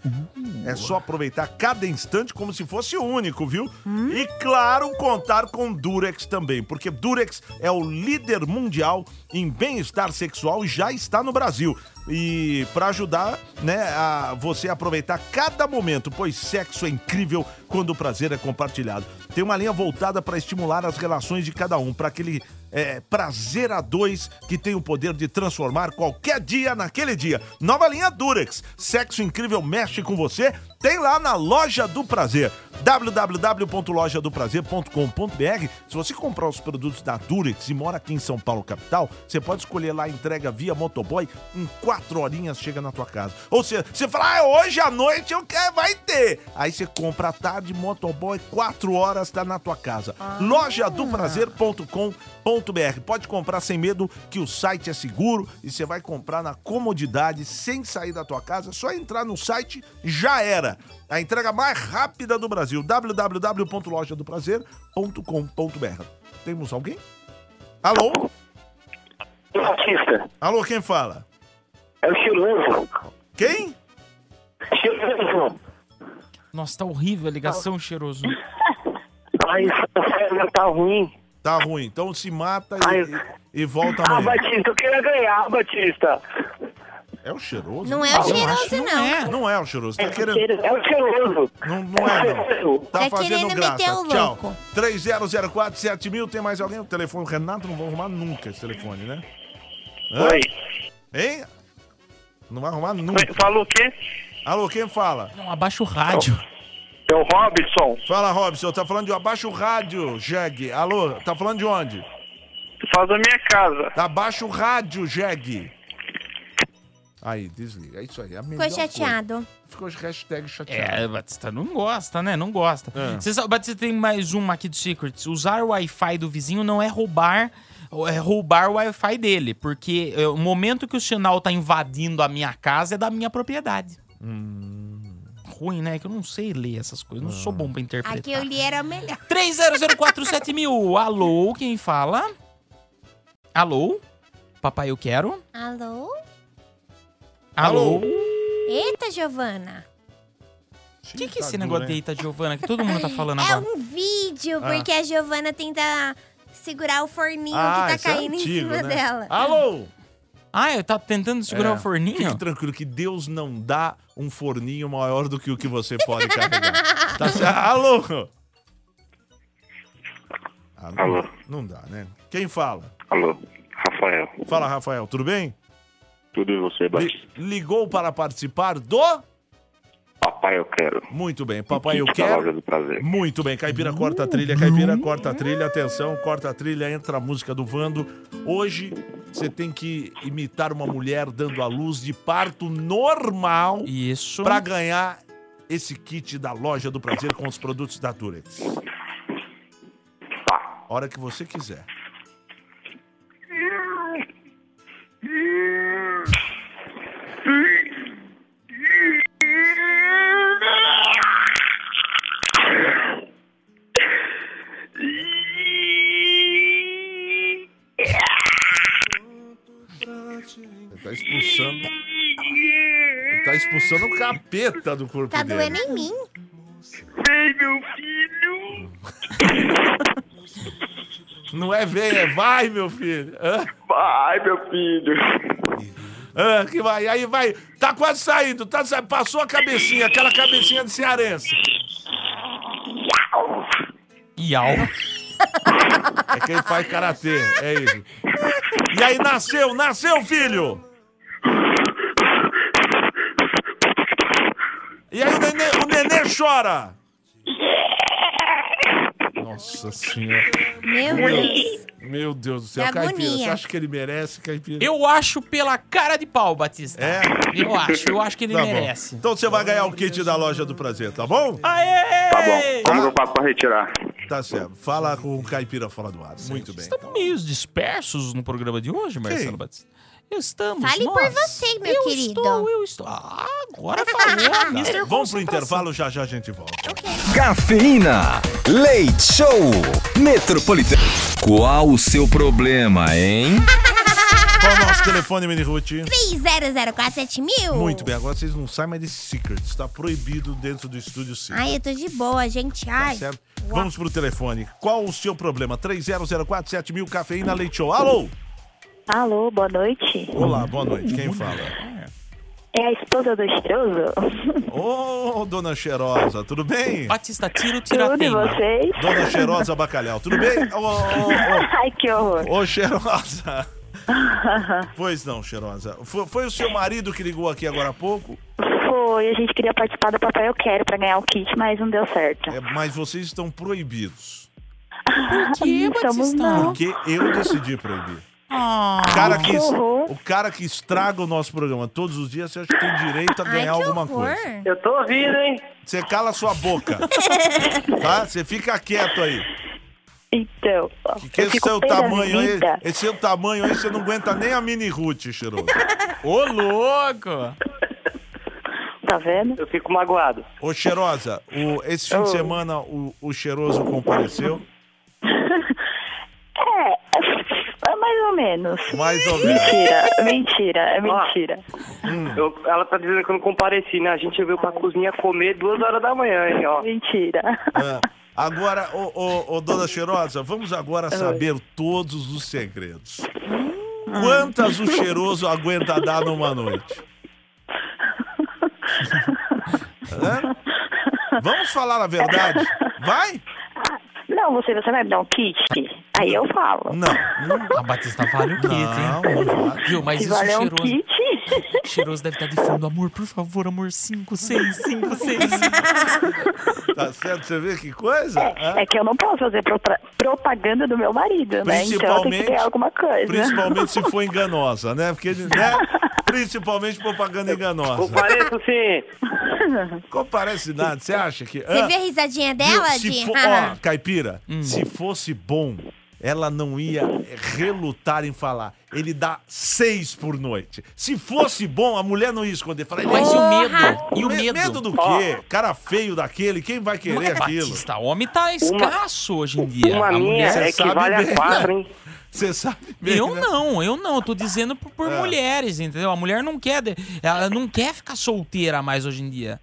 É só aproveitar cada instante como se fosse único, viu? E claro, contar com Durex também, porque Durex é o líder mundial em bem-estar sexual e já está no Brasil. E para ajudar, né, a você aproveitar cada momento, pois sexo é incrível quando o prazer é compartilhado. Tem uma linha voltada para estimular as relações de cada um, para aquele é, prazer a dois que tem o poder de transformar qualquer dia naquele dia. Nova linha Durex. Sexo incrível mexe com você. Tem lá na Loja do Prazer. www.lojadoprazer.com.br. Se você comprar os produtos da Durex e mora aqui em São Paulo, capital, você pode escolher lá a entrega via motoboy. Em quatro horinhas chega na tua casa. Ou seja, você fala, ah, hoje à noite eu quero, vai ter. Aí você compra à tarde, motoboy, quatro horas tá na tua casa. Lojadoprazer.com.br. Pode comprar sem medo que o site é seguro e você vai comprar na comodidade, sem sair da tua casa. É só entrar no site, já era. A entrega mais rápida do Brasil. www.lojadoprazer.com.br. Temos alguém? Alô? Batista. Alô, quem fala? É o Cheiroso. Quem? Cheiroso. Nossa, tá horrível a ligação, cheiroso. Ai, tá ruim. Tá ruim. Então se mata Ai. e, e volta Ah, amanhã. Batista, eu queria ganhar, Batista. É o cheiroso? Não é o Ah, eu cheiroso, que não. É. Não é o cheiroso. Tá É o querendo. é o cheiroso. Não, não é, não. Tá Tá fazendo querendo graça. meter o Tchau. louco. 30047000. Tem mais alguém? O telefone Renato não vão arrumar nunca esse telefone, né? Hã? Oi. Hein? Não vai arrumar nunca. Falou o quê? Alô, quem fala? Não, abaixa o rádio. É o Robson. Fala, Robson. Tá falando de abaixa o rádio, Jeg. Alô, tá falando de onde? Faz a minha casa. Abaixa o rádio, Jeg. Aí, desliga. É isso aí. É a melhor Ficou chateado. coisa. Ficou hashtag chateado. É, Batista não gosta, né? Não gosta. É. Você sabe, Batista tem mais uma aqui do Secrets. Usar o Wi-Fi do vizinho não é roubar, é roubar o Wi-Fi dele, porque é, o momento que o sinal tá invadindo a minha casa é da minha propriedade. Ruim, né? Que eu não sei ler essas coisas, não sou bom pra interpretar. Aqui eu li era o melhor. 30047000. Alô, quem fala? Alô? Papai, eu quero. Alô? Alô? Eita, Giovana. O que, que é esse negócio de Eita Giovana que todo mundo tá falando É agora? um vídeo, Ah. porque a Giovana tenta segurar o forninho Ah, que tá é caindo em antigo, cima né? dela. Alô? Ah, eu tá tentando segurar É. o forninho? Fique tranquilo que Deus não dá um forninho maior do que o que você pode carregar. Tá certo? Alô? Ah, não, Alô? Não dá, né? Quem fala? Alô, Rafael. Fala, Rafael. Tudo bem? Tudo e você, Batista? Ligou para participar do... Papai, eu quero. Muito bem, papai, eu quero. Loja do Prazer. Muito bem, Caipira corta a trilha, Caipira corta a trilha, atenção, corta a trilha, entra a música do Vando. Hoje você tem que imitar uma mulher dando a luz de parto normal. Isso. Pra ganhar esse kit da Loja do Prazer com os produtos da Durex. Hora que você quiser. Tá expulsando. Tá expulsando o capeta do corpo Tá dele. doendo em mim. Vem, meu filho. Não é vem, é vai, meu filho. Hã? Vai, meu filho. Ah, que vai, aí vai. Tá quase saindo, tá sa- Passou a cabecinha, aquela cabecinha de cearense. Iau. É quem faz karatê, é isso. E aí nasceu, nasceu, filho! E aí o nenê, o nenê chora! Nossa senhora. Meu Deus. Meu Deus do céu, Que Caipira, agonia. você acha que ele merece, Caipira? Eu acho pela cara de pau, Batista. É? Eu acho, eu acho que ele Tá bom. merece. Então você vai ganhar o kit da loja do prazer, tá bom? Aê! Tá bom, como eu faço pra retirar? Tá certo. Fala com o Caipira fora do ar. Muito bem. Estamos meio dispersos no programa de hoje, Marcelo Batista. Estamos. Fale nós. por você, meu eu querido. Estou, eu estou. Ah, agora falou, Tá, Mr. Vamos pro intervalo, já já a gente volta. Cafeína. Leite Show. Metropolitana. Qual o seu problema, hein? Qual o nosso telefone, Mini Ruth? 30047000. Muito bem, agora vocês não saem mais desse secret. Está proibido dentro do estúdio sim. Ai, eu tô de boa, gente. Tá Ai. certo? Vamos pro telefone. Qual o seu problema? 30047000 Cafeína Leite Show. Alô? Alô, boa noite. Olá, boa noite. Quem fala? É a esposa do Estroso? Ô, dona Cheirosa, tudo bem? Batista, tiro, Tudo e vocês? Dona Cheirosa Bacalhau, tudo bem? Ô, ô, ô, Ai, que horror. ô, Cheirosa. Pois não, Cheirosa. Foi, foi o seu marido que ligou aqui agora há pouco? Foi, a gente queria participar do Papai Eu Quero pra ganhar o kit, mas não deu certo. É, mas vocês estão proibidos. Por que, não? Porque eu decidi proibir. Ah, O cara, que, horror. o cara que estraga o nosso programa todos os dias, você acha que tem direito a ganhar alguma coisa. Eu tô ouvindo, hein? Você cala sua boca. tá? Você fica quieto aí. Então, Que, que esse seu tamanho aí, esse seu tamanho aí, você não aguenta nem a mini Ruth, cheiroso. Ô, louco! Tá vendo? Eu fico magoado. Ô, cheirosa, o, esse fim de semana o, o cheiroso compareceu? É, é mais ou menos. Mais ou menos. Mentira, mentira, é mentira. Eu- ela tá dizendo que eu não compareci, né? A gente veio pra cozinha comer duas horas da manhã, hein, ó. Mentira. Ah, agora, ô, ô, ô, dona Cheirosa, vamos agora saber todos os segredos. Quantas o cheiroso aguenta dar numa noite? Hã? Vamos falar a verdade? Vai? Não, você, você vai me dar um kit? Aí eu falo. Não. A Batista vale o kit, hein? Não, não Viu, mas Se isso valer um cheiroso. kit. Cheiroso deve estar de fundo. Amor, por favor, amor. 5, 6, 5, 6. Tá certo? Você vê que coisa? Hã? É que eu não posso fazer propaganda do meu marido, né? Então tenho que ganhar alguma coisa. Principalmente se for enganosa, né? Porque, né? Principalmente propaganda enganosa. Compareço sim. Comparece nada. Você acha que. Você Ah, viu a risadinha dela, de... for- ó, Caipira, se fosse bom, ela não ia relutar em falar. Ele dá seis por noite. Se fosse bom, a mulher não ia esconder. Falar, Mas e o medo? E o Me- medo? Medo do quê? Cara feio daquele, quem vai querer aquilo? Batista, homem tá escasso hoje em dia. Uma A minha mulher- equivale a quatro, hein? Você sabe bem, Eu né? não, eu não. Eu tô dizendo por, por É. mulheres, entendeu? A mulher não quer. Ela não quer ficar solteira mais hoje em dia.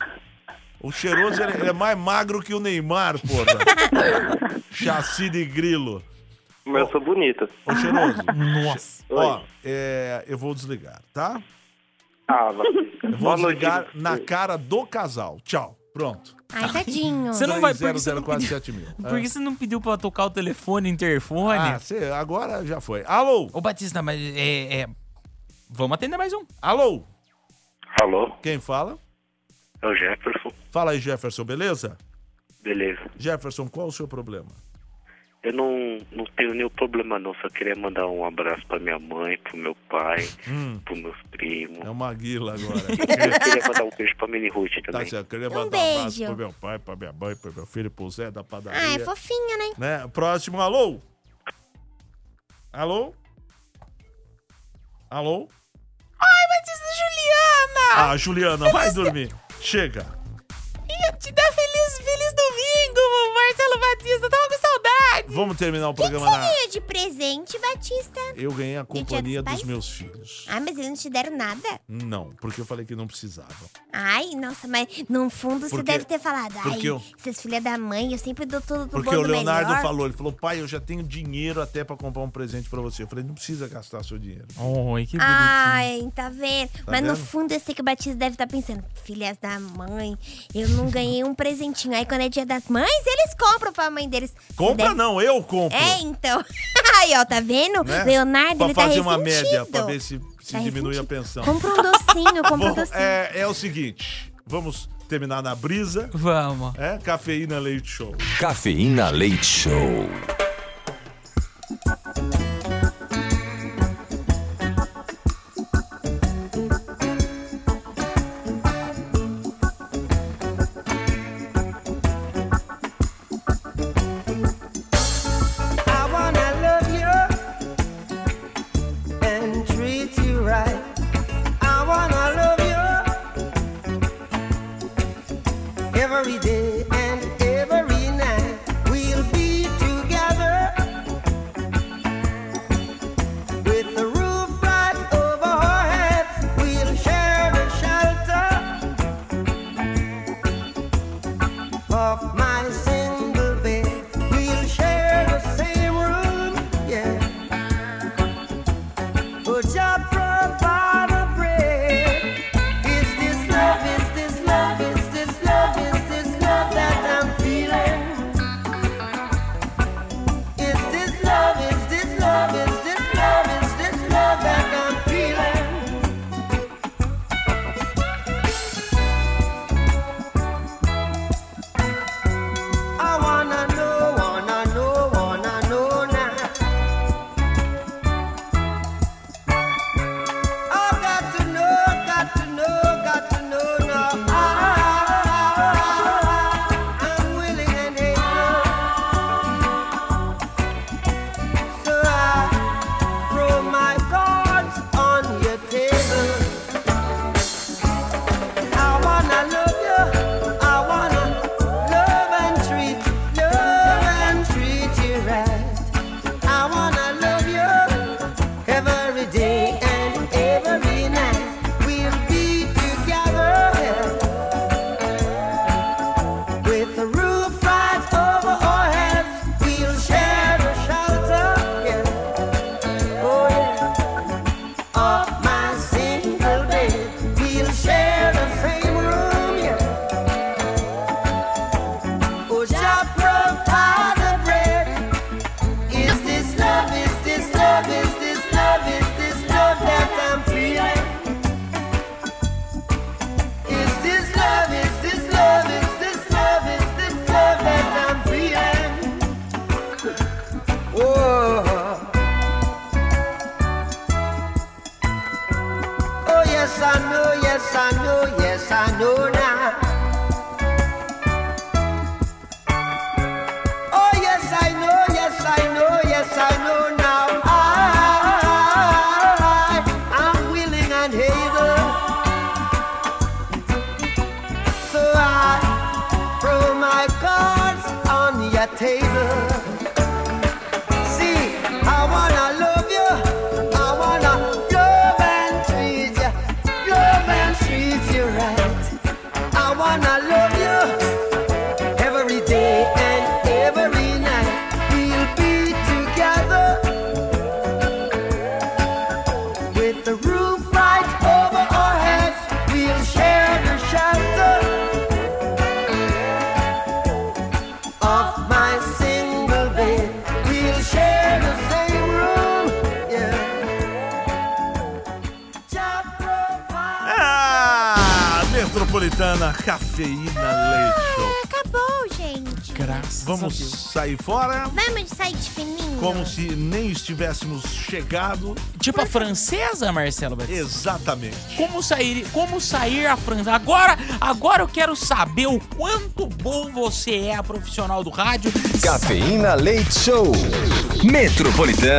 O cheiroso ele é mais magro que o Neymar, porra. Chassi de grilo. Mas eu sou bonito. Ô, cheiroso. Nossa. Ó, é, eu vou desligar, tá? Ah, vai. Eu vou Boa noite. desligar na cara do casal. Tchau. Pronto. Ai, tadinho. Você não vai- por que você não 30047000. mil. Por que você não pediu pra tocar o telefone, interfone? Ah, cê, agora já foi. Alô? Ô, Batista, mas é. é- Vamos atender mais um. Alô? Alô? Quem fala? É o Jefferson. Fala aí, Jefferson, beleza? Beleza. Jefferson, qual o seu problema? Eu não, não tenho nenhum problema não, só queria mandar um abraço pra minha mãe, pro meu pai, Hum. pros meus primos. É uma guila agora. Eu queria mandar um beijo pra Mini Ruth Tá também. certo, queria Um mandar um abraço beijo. pro meu pai, pra minha mãe, pro meu filho, pro Zé da padaria. Ah, é fofinha, né? né? Próximo, alô? Alô? Alô? Ai, Batista Juliana! Ah, Juliana, vai dormir. Chega. Ia te dar feliz, feliz domingo, Marcelo Batista. Tava com saudade. Vamos terminar o O que programa você na. ganhou de presente, Batista? Eu ganhei a companhia dos meus filhos. Ah, mas eles não te deram nada? Não, porque eu falei que não precisava. Ai, nossa, mas no fundo você Porque- deve ter falado. Ai, porque eu- vocês filha da mãe, eu sempre dou tudo do Porque bom o do Leonardo melhor. falou, ele falou, pai, eu já tenho dinheiro até pra comprar um presente pra você. Eu falei, não precisa gastar seu dinheiro. Oi, que Ai, tá vendo? Mas no vendo? fundo eu sei que o Batista deve estar pensando, filhas da mãe, eu não ganhei um presentinho. Aí quando é dia das mães, eles compram pra mãe deles. Você Compra deve- não, eu compro. É, então. Aí, ó, tá vendo? né? Leonardo, pra ele tá fazer uma média, pra ver se, se Tá diminui a pensão. Compra um docinho, compra um docinho. é, é o seguinte, vamos terminar na brisa. Vamos. É, cafeína leite show. Cafeína Leite Show. Sair fora Vamos de sair de fininho? como se nem estivéssemos chegado. Tipo a francesa, Marcelo Batista? Exatamente. Como sair, como sair a França? Agora, agora eu quero saber o quanto bom você é profissional do rádio. Cafeína Leite Show. Metropolitana.